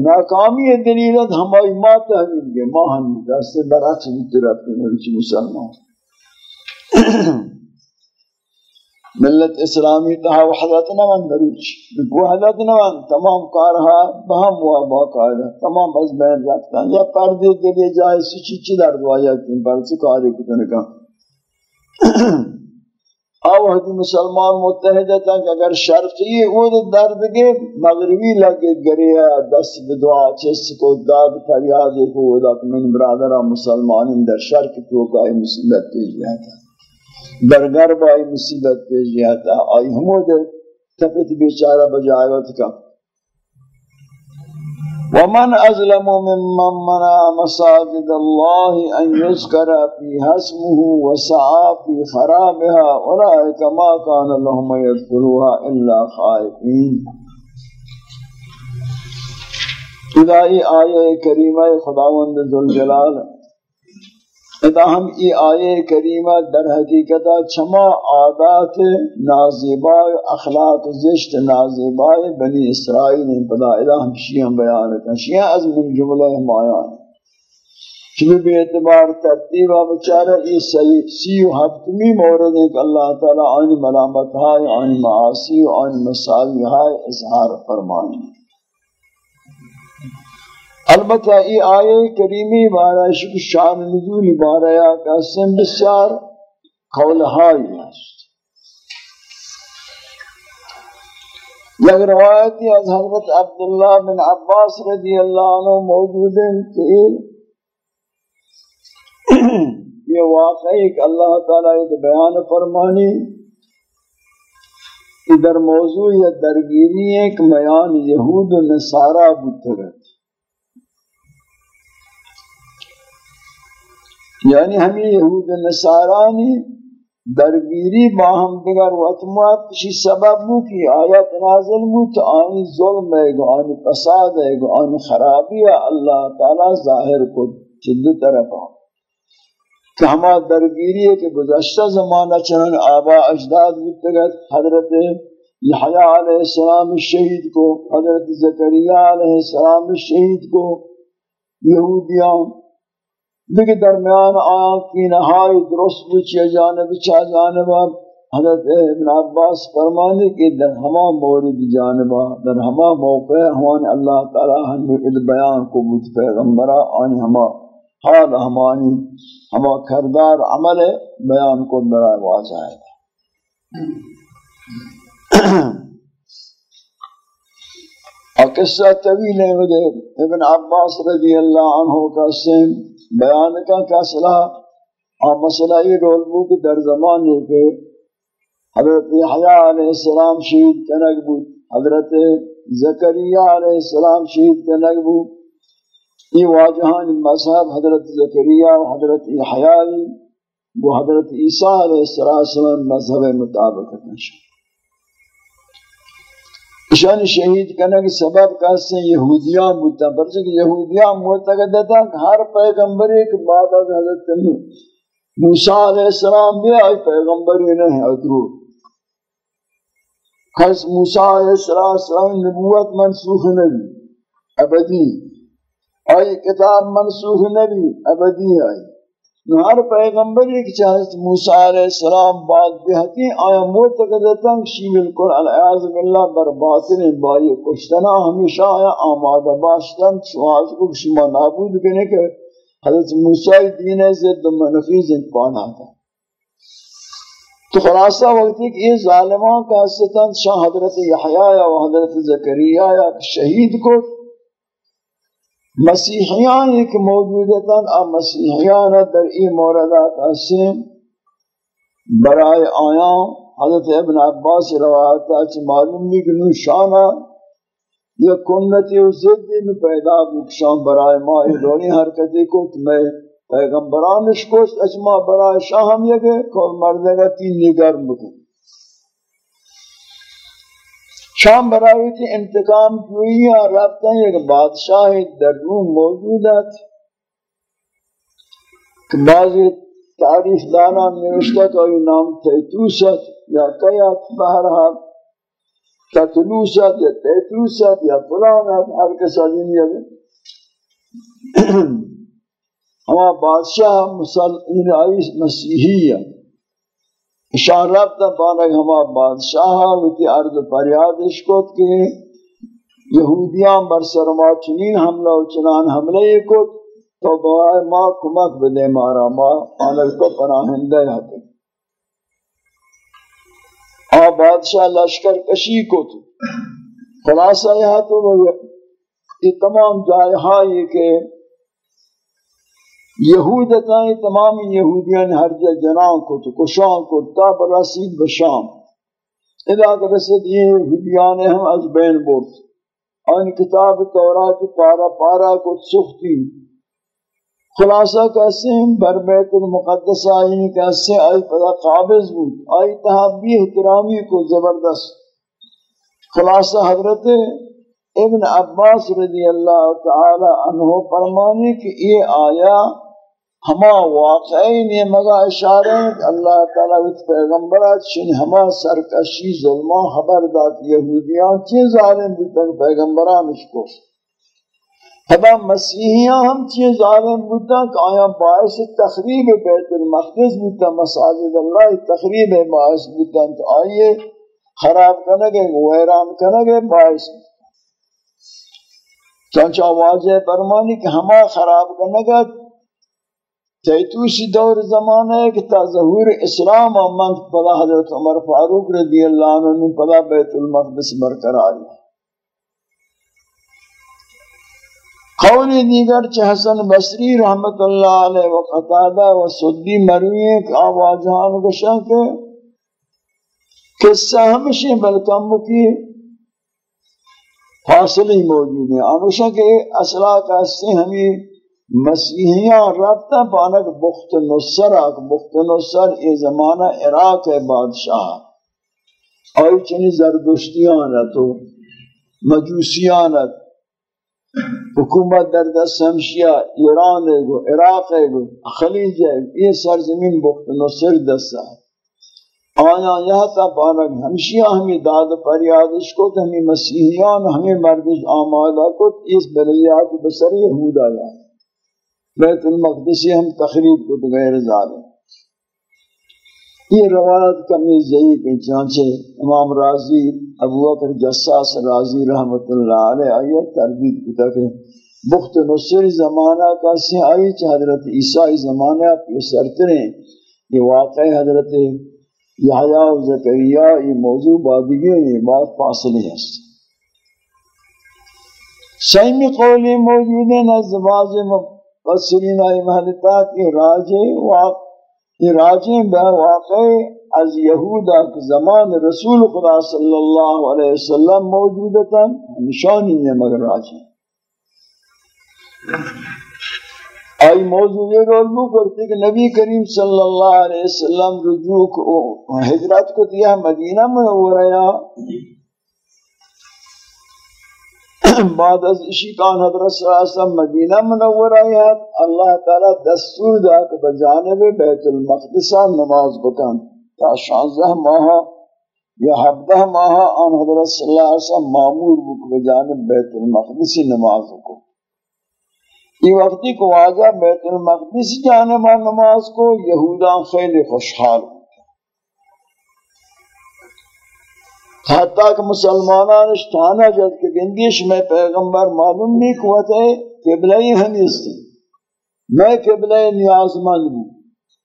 ناکامی دلیلت ہماری ما تحویل گیا ما ہم کیسے برعکس بوت رکھتے ہیں مسلمان. ملت اسلامی تہا وحدت نمان دروچ. وحدت نمان تمام کارها بہم ہوا باقاعدہ تمام از بین رکھتا یا پردے کے جائے سچی چی درد وایا کیوں پردے کاری کتنے کا آو مسلمان مسلمان متحدتا کہ اگر شرقی اود درد کے، مغربی لگے گریا دست بدعا چس کو داد فریاد کو دا من برادرہ مسلمان در شرق تو کا مصیبت پیش گیا جاتا برگر بائی مصیبت پیش گیا تھا آئی ہمو دے تفت بیچارہ بجائیوت کا ومن ازلم ممن منع مساجد الله ان يذكر فيها اسمه وسعى في خرابها اولئك ما كان لهم يدخلوها الا خائفين. اذا آیه کریمه خداوند ذوالجلال ادا ہم ای آئے کریمہ در حقیقت چما عادات نازیبا اخلاق زشت نازیبا بنی اسرائیل پدا ادا ہم شیعہ بیان کریں شیعہ از من جملہ ہم آیان چلی بے اعتبار ترتیب بچارہ ای سی و ہفتمی مورد ہے کہ اللہ تعالی آن ملامت ہائے آن معاصی و آن مساوی ہائے، اظہار فرمائیں۔ البتہ ای آیے کریمی بارہ شک شان نزول بارہ یا قسم بسیار قولہائی است. یک روایتی از حضرت عبداللہ بن عباس رضی اللہ عنہ موجود ہیں کہ یہ واقعی کہ اللہ تعالیٰ یہ بیان فرمانی، ادھر موضوع یا درگیری ہے کہ میان یہود و نصارہ بترت یعنی ہمیں یہود نصارانی درگیری باہم دیگر وطمہ کسی سبب مو کی آیت نازل مو تو آنی ظلم ہے، گو آنی فساد ہے، گو آنی خرابی ہے، اللہ تعالی ظاہر کو چلو طرف آن۔ کہ ہما درگیری ہے کہ گزشتہ زمانہ چنن آبا اجداد بتگت حضرت یحییٰ علیہ السلام شہید کو، حضرت زکریہ علیہ السلام شہید کو، یہودیان دیکھ درمیان آیاں کی نہائی درست بچے جانب چا جانب؟ حضرت ابن عباس فرمانے کہ در ہما مورد جانبا در ہما موقع ہمان اللہ تعالی ہمیں ال بیان کو بود پیغمبرہ آنی ہما حال ہمانی ہما کردار عمل بیان کو برائے واجہ ہے اور قصہ طویل ہے ابن عباس رضی اللہ عنہ کا سن بیان کا کیا صلاح اور مسئلہ یہ رول بو کہ در زمانے کے حضرت یحییٰ علیہ السلام شہید کنگ بود۔ حضرت زکریہ علیہ السلام شہید کنگ بود۔ یہ واجہان مذہب حضرت زکریہ و حضرت یحییٰ وہ حضرت عیسیٰ علیہ السلام مذہب مطابق نشان شان شہید کرنے کے سبب کہتے ہیں یہودیان بودتا پرچہ کہ یہودیان معتقد تھا کہ ہر پیغمبر ایک بعد از حضرت موسیٰ علیہ السلام بھی آئی پیغمبر ہی نہیں ادرو خس موسیٰ علیہ السلام نبوت منسوخ نبی، ابدی۔ آئی کتاب منسوخ نبی، ابدی آئی۔ ہر پیغمبر ایک چاہت موسیٰ علیہ السلام بعد بہتی آیا معتقدتاں شی بالکل العیاض باللہ بر باطن بائی کشتنا ہمیشہ آیا آمادہ باشتن شواز کو شما نابود کرنے کے حضرت موسیٰ دین زد منفی زد پانا تھا تو خلاصہ وقت ہے کہ یہ ظالمان کا حصتاں شاہ حضرت یحییٰ یا حضرت زکریہ یا شہید کو مسیحیان ایک موجودتاً اب مسیحیان در این موردات اسیم برای آیاں حضرت ابن عباس روایتا چی معلوم نہیں کہ نشانہ یا کنتی و زدی میں پیدا بکشان. برای ما ایدونی حرکتی کو میں پیغمبرانش کو اجما برای شاہ ہم یہ کہ کول مردے تین نگر بکن. شام براوی انتقام کیوئی ہے رابطہ ہے کہ بادشاہ در روم موجود ہے کہ بعضی تعریف دانا نوشتہ کہ یہ نام تیتوست یا قیات بہرحال تتلوست یا تیتوست یا فلانت ہر کسا دینی ہے ہما بادشاہ مسیحی ہے شان رفتا پانا ہما بادشاہ ہاں، ویتی عرض پریادش کت کہ یہودیان بر سرما چنین حملہ و چنان حملہ کت، تو بوائے ما کمک بدے مارا۔ ما آنر کو پناہندہ ہتے۔ آ بادشاہ لشکر کشی کت۔ خلاصہ یہاں تو یہ تمام جائے ہائی کہ یہود تائیں تمام یہودیان ہر جا جنان کو تو کشان کو تاب رسید بشام اذا رسید یہ یہودیان ہم از بین بورت آن کتاب تورات پارا پارا کو سختی۔ خلاصہ کیسے ہیں بر بیت المقدس آئینی کیسے آئی پدا قابض بود۔ آئی تحابی احترامی کو زبردست۔ خلاصہ حضرت ابن عباس رضی اللہ تعالی عنہ فرمانی کہ یہ آیا ہما واقعی نے مگا اشارہ ہیں کہ اللہ تعالیٰ اس پیغمبرات چن ہما سرکشی ظلمان خبر داد یہودیان چی ظالم بودتا کہ پیغمبران اس کو۔ ہما مسیحیاں ہم چی ظالم بودتا کہ آیا باعث تخریب بیت المقدس بودتا مساجد اللہ تخریب باعث بودتا تو آئیے خراب کنگے ویران کنگے باعث۔ چانچہ واضح فرمانی کہ ہما خراب کنگے تیتوشی دور زمانہ ہے کہ تا ظہور اسلام و پدا حضرت عمر فاروق رضی اللہ عنہ نے پدا بیت المقدس برقرار ہے قولی دیگر چہ حسن بصری رحمت اللہ علیہ و قطادہ و صدی مروی ایک آوازان گشا کے قصہ ہمشی بلکم کی فاصلی موجود ہے آنوشا کہ اصلاح کا سے ہمیں مسیحیاں رابطہ پانک بخت نصر آک بخت نصر یہ زمانہ عراق ہے بادشاہ۔ آئی چنی زردشتیان رہتو مجوسیان رہت حکومت در دست ہمشیہ ایران ہے گو، عراق ہے گو، خلیج ہے۔ یہ سرزمین بخت نصر دست ہے۔ آیا یہاں تا پانک ہمشیہ ہمیں داد پریادش کو ہمیں مسیحیان، ہمیں مردش آمادہ کو اس بلیات بسر یہود آیا۔ ہے بیت المقدسی ہم تخریب کو تو غیر ظالم یہ روایت کمی ضعیف ہے چانچہ امام راضی ابو بکر جساس راضی رحمت اللہ علیہ آیت تربیت کتا کہ بخت نصر زمانہ کا سے آئی چھ حضرت عیسیٰ زمانہ پہ سرتریں یہ واقع حضرت یحییٰ و زکریہ یہ موضوع بادگی یہ بات فاصلے ہیں۔ سیمی قولی موجود ہے نزباز مفسرین ای محلتا کہ راجے واقع راجے بے واقع از یہودا کے زمان رسول خدا صلی اللہ علیہ وسلم موجودتا، نشانی ہے مگر راجے۔ آئی موضوع یہ رول کرتے کہ نبی کریم صلی اللہ علیہ وسلم رجوع کو حجرت کو دیا، مدینہ منورہ بعد از اشیقان حضرت صلی اللہ علیہ وسلم مدینہ منورہ ہے اللہ تعالی دستور دا کہ بجانب بیت المقدسہ نماز بکن تا شانزہ ماہ یا حبدہ ماہ آن حضرت صلی اللہ علیہ وسلم معمول بک بجانب بیت المقدسی نماز کو یہ وقتی کو واجہ بیت المقدس جانب نماز کو یہودان خیلی خوشحال حتی کہ مسلمانان اشتانا جد کہ گندیش میں پیغمبر معلوم نہیں قوت ہے قبلہی ہمیس تھی میں قبلہ نیاز مند ہوں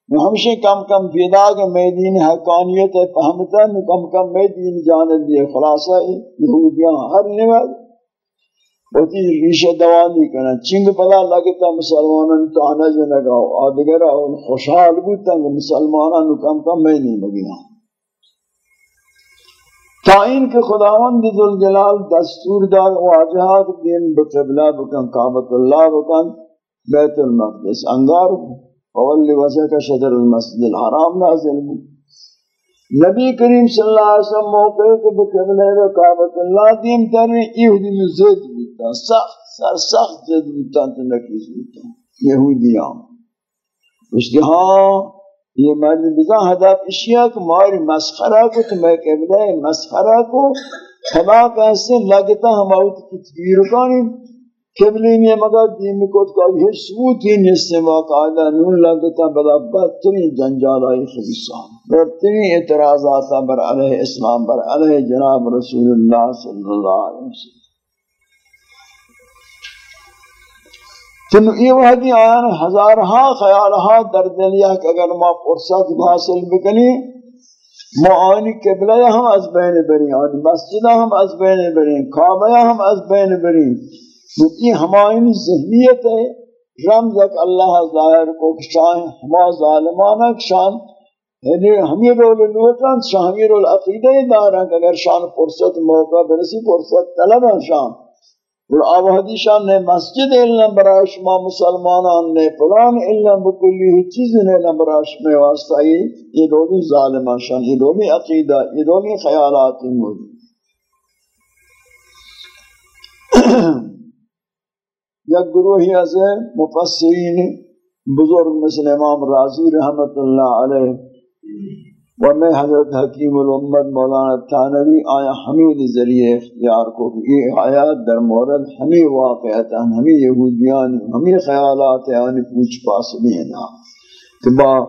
میں ہمشہ کم کم پیدا کہ میں دین حقانیت ہے فہمتا میں کم کم میں دین جانب دیئے خلاصہ ہے یہودیاں ہر نوال بہتی ریشہ دوانی کرنا چنگ پدا لگتا مسلمانان تو آنا جو خوشحال بودتا کہ مسلمانان کم کم میں نہیں لگیاں تائین کے خداوند ذل جلال دستور دار واجہات دین بقبلہ بکن کعبت اللہ بکن، بیت المقدس. انگار اولی وجہ کا شدر المسجد الحرام نازل بھی نبی کریم صلی اللہ علیہ وسلم موقع کے بقبلہ و کعبت اللہ دین تر یہودی میں زید بیتا سخت سر سخت زید بیتا تنکیز بیتا یہودیاں اس کے ہاں یہ معنی بزا ہدف اشیاء کہ ماری مسخرہ کو تو میں قبلہ مسخرہ کو ہما کیسے لگتا ہم آؤت کی تغیر کانی قبلی میں مگا دین کو تو یہ ثبوت ہی نہیں نستے واقعہ نون لگتا بلا بدترین جنجال آئی خبیصان بدترین اعتراضات بر علیہ اسلام بر علیہ جناب رسول اللہ صلی اللہ علیہ وسلم چن یہ وحدی آیان ہزارہا خیالہا در دلیا کہ اگر ما فرصت حاصل بکنی، ما آنی قبلہ ہم از بین برین آنی مسجدہ ہم از بین برین کعبہ ہم از بین برین یہ ہمائن ذہنیت ہے رمزک اللہ ظاہر کو شان ہما ظالمانہ شان۔ یعنی ہمیں رول لوٹان شان رول عقیدہ دارا کہ اگر شان فرصت موقع برسی، فرصت طلب شان۔ اور آوہدی شان نے، مسجد علم برای شما مسلمانان نے پلان علم بکلی، ہی چیز نے نبراش میں واسطہ، یہ دونی ظالمان شان یہ دونی عقیدہ، یہ دونی خیالات موجود یک گروہی از مفسرین بزرگ مثل امام راضی رحمت اللہ علیہ و میں حضرت حکیم الامت مولانا تانوی آیا ہمیں ذریعے اختیار کو یہ آیات در مورد ہمیں واقعات ہمیں یہودیان، ہمیں خیالات یعنی پوچھ پاس بھی ہیں نا۔ کہ با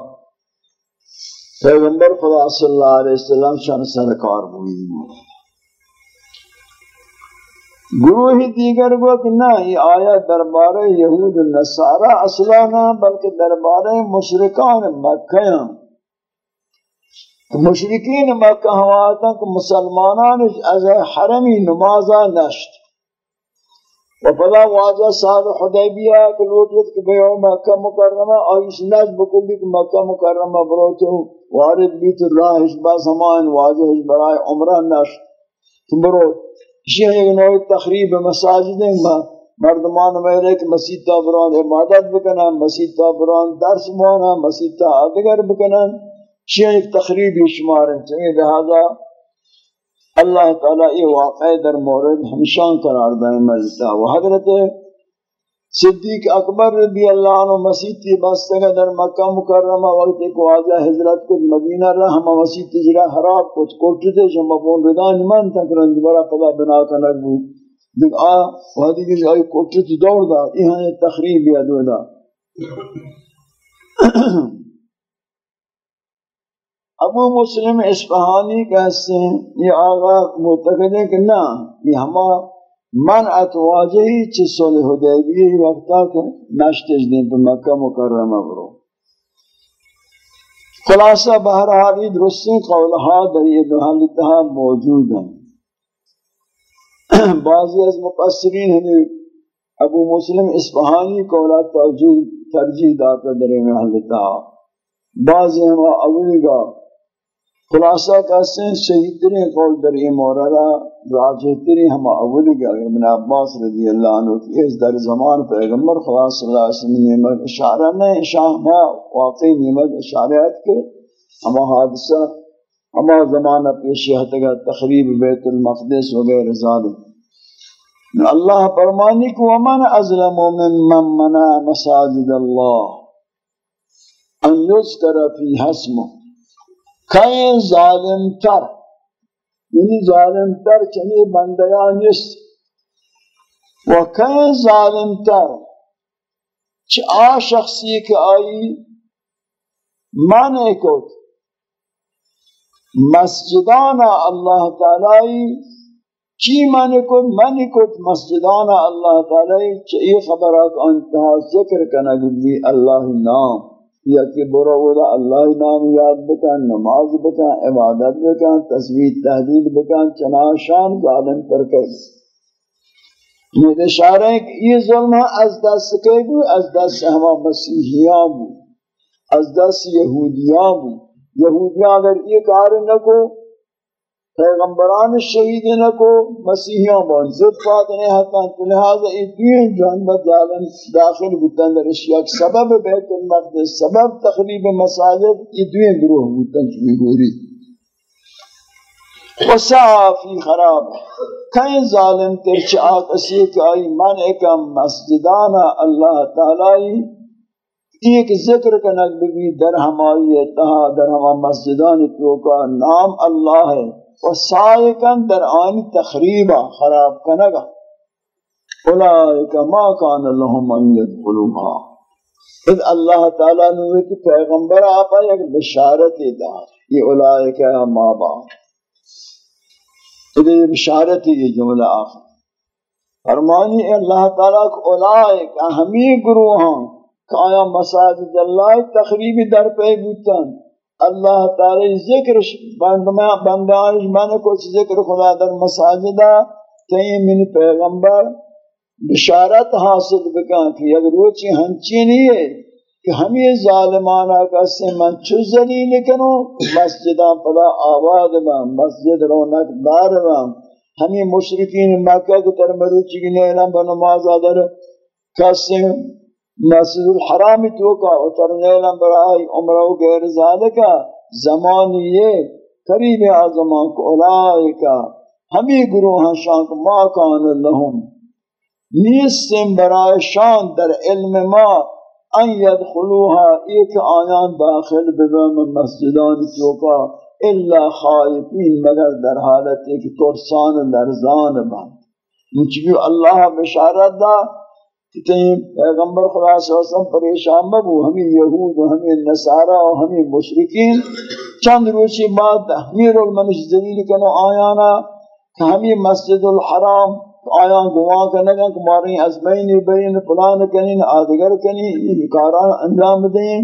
پیغمبر خدا صلی اللہ علیہ وسلم شان سرکار ہوئی۔ گروہ دیگر کو کہ نہ، یہ آیا دربار یہود نصارہ اصلا نہ بلکہ دربار مشرکان مکہ ہیں۔ مشرکین مکہ ہواتا کہ مسلمانان از حرمی نمازا نشت. و فلا واضح صاحب حدیبیہ کہ لوٹت کہ بیو مکہ مکرمہ آئیش نج بکلی کہ مکہ مکرمہ بروتو. وارد بیت راہش باز ہمان واضح برای عمرہ نشت. تم برو. شیح ایک نوع تخریب مساجد میں مردمان میرے کہ مسیح تا بران عبادت بکنا مسیح تا بران درس موانا مسیح تا آدگر بکنا شیعہ ایک تخریبی شمار چاہیے لہذا اللہ تعالیٰ یہ واقع در مورد ہمشان قرار دائیں ملتا و حضرت صدیق اکبر رضی اللہ عنہ مسیح تی بستگا در مکہ مکرمہ وقت ایک واجہ حضرت کو مدینہ رہا ہم مسیح تجرہ حراب کو کوٹتے جو مبون ردان من تک رنج برا پدا بنا کا نگو دیکھ آ وحدی کی آئی کوٹتے دوڑ دا یہاں تخریب یا دو دا۔ ابو مسلم اسفہانی کہتے ہیں یہ آغا معتقد ہے کہ نہ، یہ ہما منعت واجہی چی صلح حدیبی وقتا کہ نشتج دیں پر مکہ مکرمہ برو۔ خلاصہ بہرحال درستی قولہا در یہ دہلتہا موجود ہیں۔ بعضی از مقصرین ہمیں ابو مسلم اسفہانی قولہ ترجیح داتا در یہ محلتہا بعضی ہم اولی گا خلاصہ کہتے ہیں شہید ترین قول در یہ موردہ راجہ ترین ہم اولی گیا، ابن عباس رضی اللہ عنہ کی اس در زمان پیغمبر خدا صلی اللہ علیہ وسلم نیمت اشارہ نے اشارہ واقعی نیمت اشارہ کے ہم حادثہ ہم زمانہ پیشی حتگا تخریب بیت المقدس وغیر ظالم اللہ فرمانی کو ومن ازلم من من منع مساجد اللہ، ان یذکر فی حسمه کہیں ظالم تر یعنی ظالم تر چنی بندیان نیست و کہیں ظالم تر چھ آ شخصی کہ آئی مانے کو مسجدانا اللہ تعالی چی مانے کو مانے کو مسجدانا اللہ تعالی چھ ای خبرات انتہا ذکر کنگ بھی اللہ نام یا کہ برا ودا اللہ نام یاد بکن، نماز بکن، عبادت بکن تصویر تحدید بکن چناشان ظالم پر کس یہ اشارہ ہے کہ یہ ظلم از دست کے بھی از دست ہما مسیحیان بھی از دست یہودیان بھی یہودیان اگر یہ کار نہ کو پیغمبران شہید نہ کو مسیحیوں بان زد فاتنے حتاں لہذا یہ دین جہنم ظالم داخل بودن در اشیاء سبب بیت المقدس، سبب تخریب مساجد یہ دین گروہ بودن چوئی گوری وسعا فی خراب. کئی ظالم ترچ آکسی کہ آئی من اکم مسجدانا اللہ تعالی. ایک ذکر کنک بھی در ہمائی اتہا در ہما مسجدان تو کا نام اللہ ہے و سائکن در آنی تخریبا خراب کنگا. اولائک ما کان لهم ان يدخلوها اذ اللہ تعالیٰ نے کہ پیغمبر آپا یک بشارت دا یہ اولائک ما با یہ بشارت یہ جملہ آخر. فرمانی اللہ تعالیٰ کہ اولائک ہمی گروہاں کہ آیا مساجد اللہ تخریبی در پہ بوتن. اللہ تعالی ذکر بندانش من کچھ ذکر خدا در مساجدہ تین من پیغمبر بشارت حاصل بکن کہ اگر روچی ہنچی نہیں ہے کہ ہمیں ظالمانہ کسی من چو ذلیل کنو مسجدہ پدا آباد بام مسجد رونک دار بام ہمیں مشرکین مکہ کو تر مروچی کی نیلم بنماز آدر کسی مسجد الحرام تو کا اترنے لمبرائی عمرہ و غیر ذالکا زمانی یہ قریب آزمان کو اولائکا ہمیں گروہ شان کو ما کان لهم نیستم برای شان در علم ما، ان يدخلوها ایک آیان داخل ببم مسجدان توکا الا خائفین مگر در حالت ایک ترسان لرزان بند۔ چونکہ اللہ بشارت دا کہ پیغمبر خدا صلی اللہ علیہ وسلم پریشان مبو ہمیں یہود و ہمیں نصارہ و ہمیں مشرکین چند روچی بعد تحمیر المنش ذلیل کنو آیانا کہ ہمیں مسجد الحرام آیان گواہ کرنگا کہ مارین ازمین بین پلان کنین، آدگر کنین، یہ کاران انجام دیں۔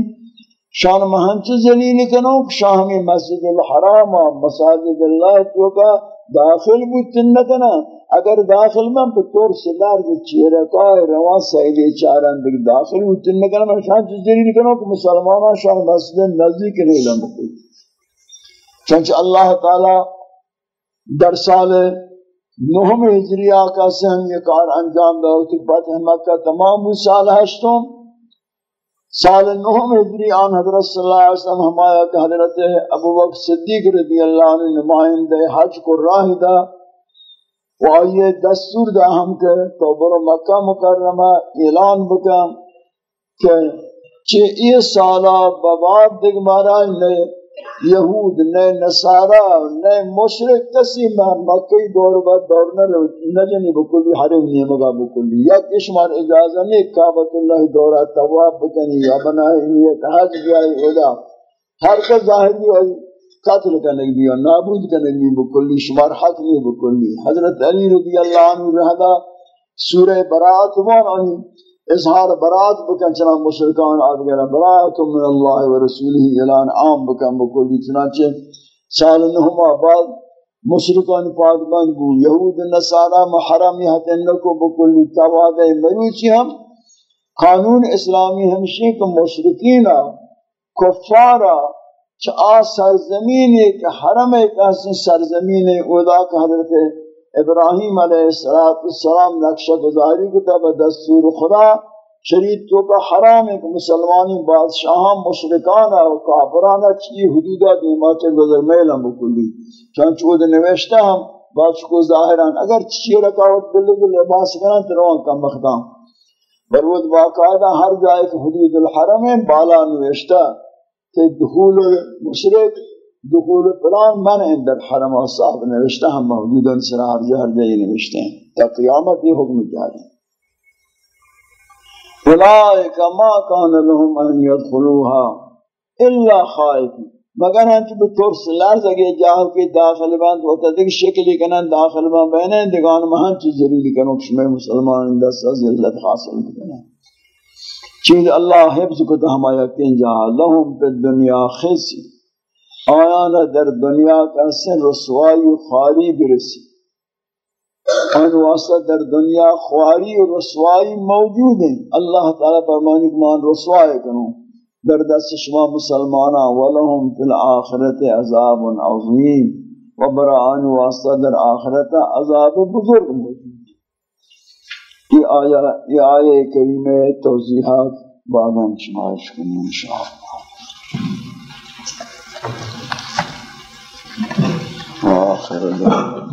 شان مہنچ ذلیل کنو کہ شاہ ہمیں مسجد الحرام و مساجد اللہ تو کا داخل بودتن نکنا اگر داخل من پہ طور سلار جو چیرکای روان سیلی چاران دیکھ داخل بودتن نکنا من شان چیز دری نکنو کہ مسلمانا شان مسجد نزدیک ریلم بکل چنچہ اللہ تعالی در سال نهم ہجری آقا سے ہم یہ کار انجام دو کہ فتح مکہ تمام سال ہشتوں سال نهم ہجری آن حضرت صلی اللہ علیہ وسلم ہمایا کہ حضرت ابو بکر صدیق رضی اللہ عنہ نمائندہ حج کو راہ دا۔ و آئیے دستور دا ہم کے تو برو مکہ مکرمہ اعلان بکم کہ چھے یہ سالہ بباد دیکھ مارا یہود، نئے نصارہ، نئے مشرق کسی مکی دور بعد دور نہ نجنی بکلی حرم نیمگا بکلی یا کشمار اجازہ نہیں کعبت اللہ دورہ تواب بکنی، یا بنائی نیت حج بیائی ادا ہر کا ظاہری ہوئی، قتل کرنے بھی اور نابود کرنے بھی بکلی شمار حق نہیں بکلی حضرت علی رضی اللہ عنہ رہدا سورہ برات وان اظہار برات بکن چنا مشرکان آدگر برات من اللہ و رسولہ اعلان عام بکن بکلی، چنانچہ سال نہما بعد مشرکان پادبان بو، یہود، نصارا، محرم، یہت انکو بکلی تواد مروچی ہم، قانون اسلامی ہمشی کہ مشرکین کفارا کہ آ سرزمین ایک حرم ایک ایسی سرزمین اودا کہ حضرت ابراہیم علیہ السلام نقشہ گزاری کو تب دستور خدا، شریعت تو کا حرام ایک مسلمانی بادشاہاں مشرکان اور کافران چی حدودہ دیما کے گزر میلم بکلی چانچہ وہ نوشتہ ہم بات کو ظاہران اگر چی رکاوت بلد لباس کرن تروان کا مخدام برود باقاعدہ ہر جائے حدود الحرم بالا نوشتہ کہ دخول مشرک دخول فلان من در حرم و صاحب نوشتہ ہم موجود ان سرا ہر جہر جائی نوشتے ہیں، تا قیامت یہ حکم جاری اولئک ما کان لهم ان يدخلوها الا خائفین۔ مگر ہم چھ بطور سلار سگے جاہو کے داخل بند ہوتا دیکھ شکلی کنن داخل بند بہنے دگان مہن چھ ضروری کنو کشمہ مسلمان دست ذلت حاصل کنن۔ چیز اللہ حفظ کو تو ہمایا کہیں جا لہم پہ دنیا خیسی آیانا در دنیا کا سن رسوائی و خاری برسی. ان واسطہ در دنیا خواری و رسوائی موجود ہیں. اللہ تعالیٰ فرمانی کہ مان رسوائی کنوں در دست شما مسلمانا ولہم فی الاخرت عذاب عظیم و برآن واسطہ در آخرت عذاب بزرگ موجود یہ آیا یہ آیے کریم توضیحات بعد ہم شمارش کریں انشاءاللہ. Wassalamualaikum.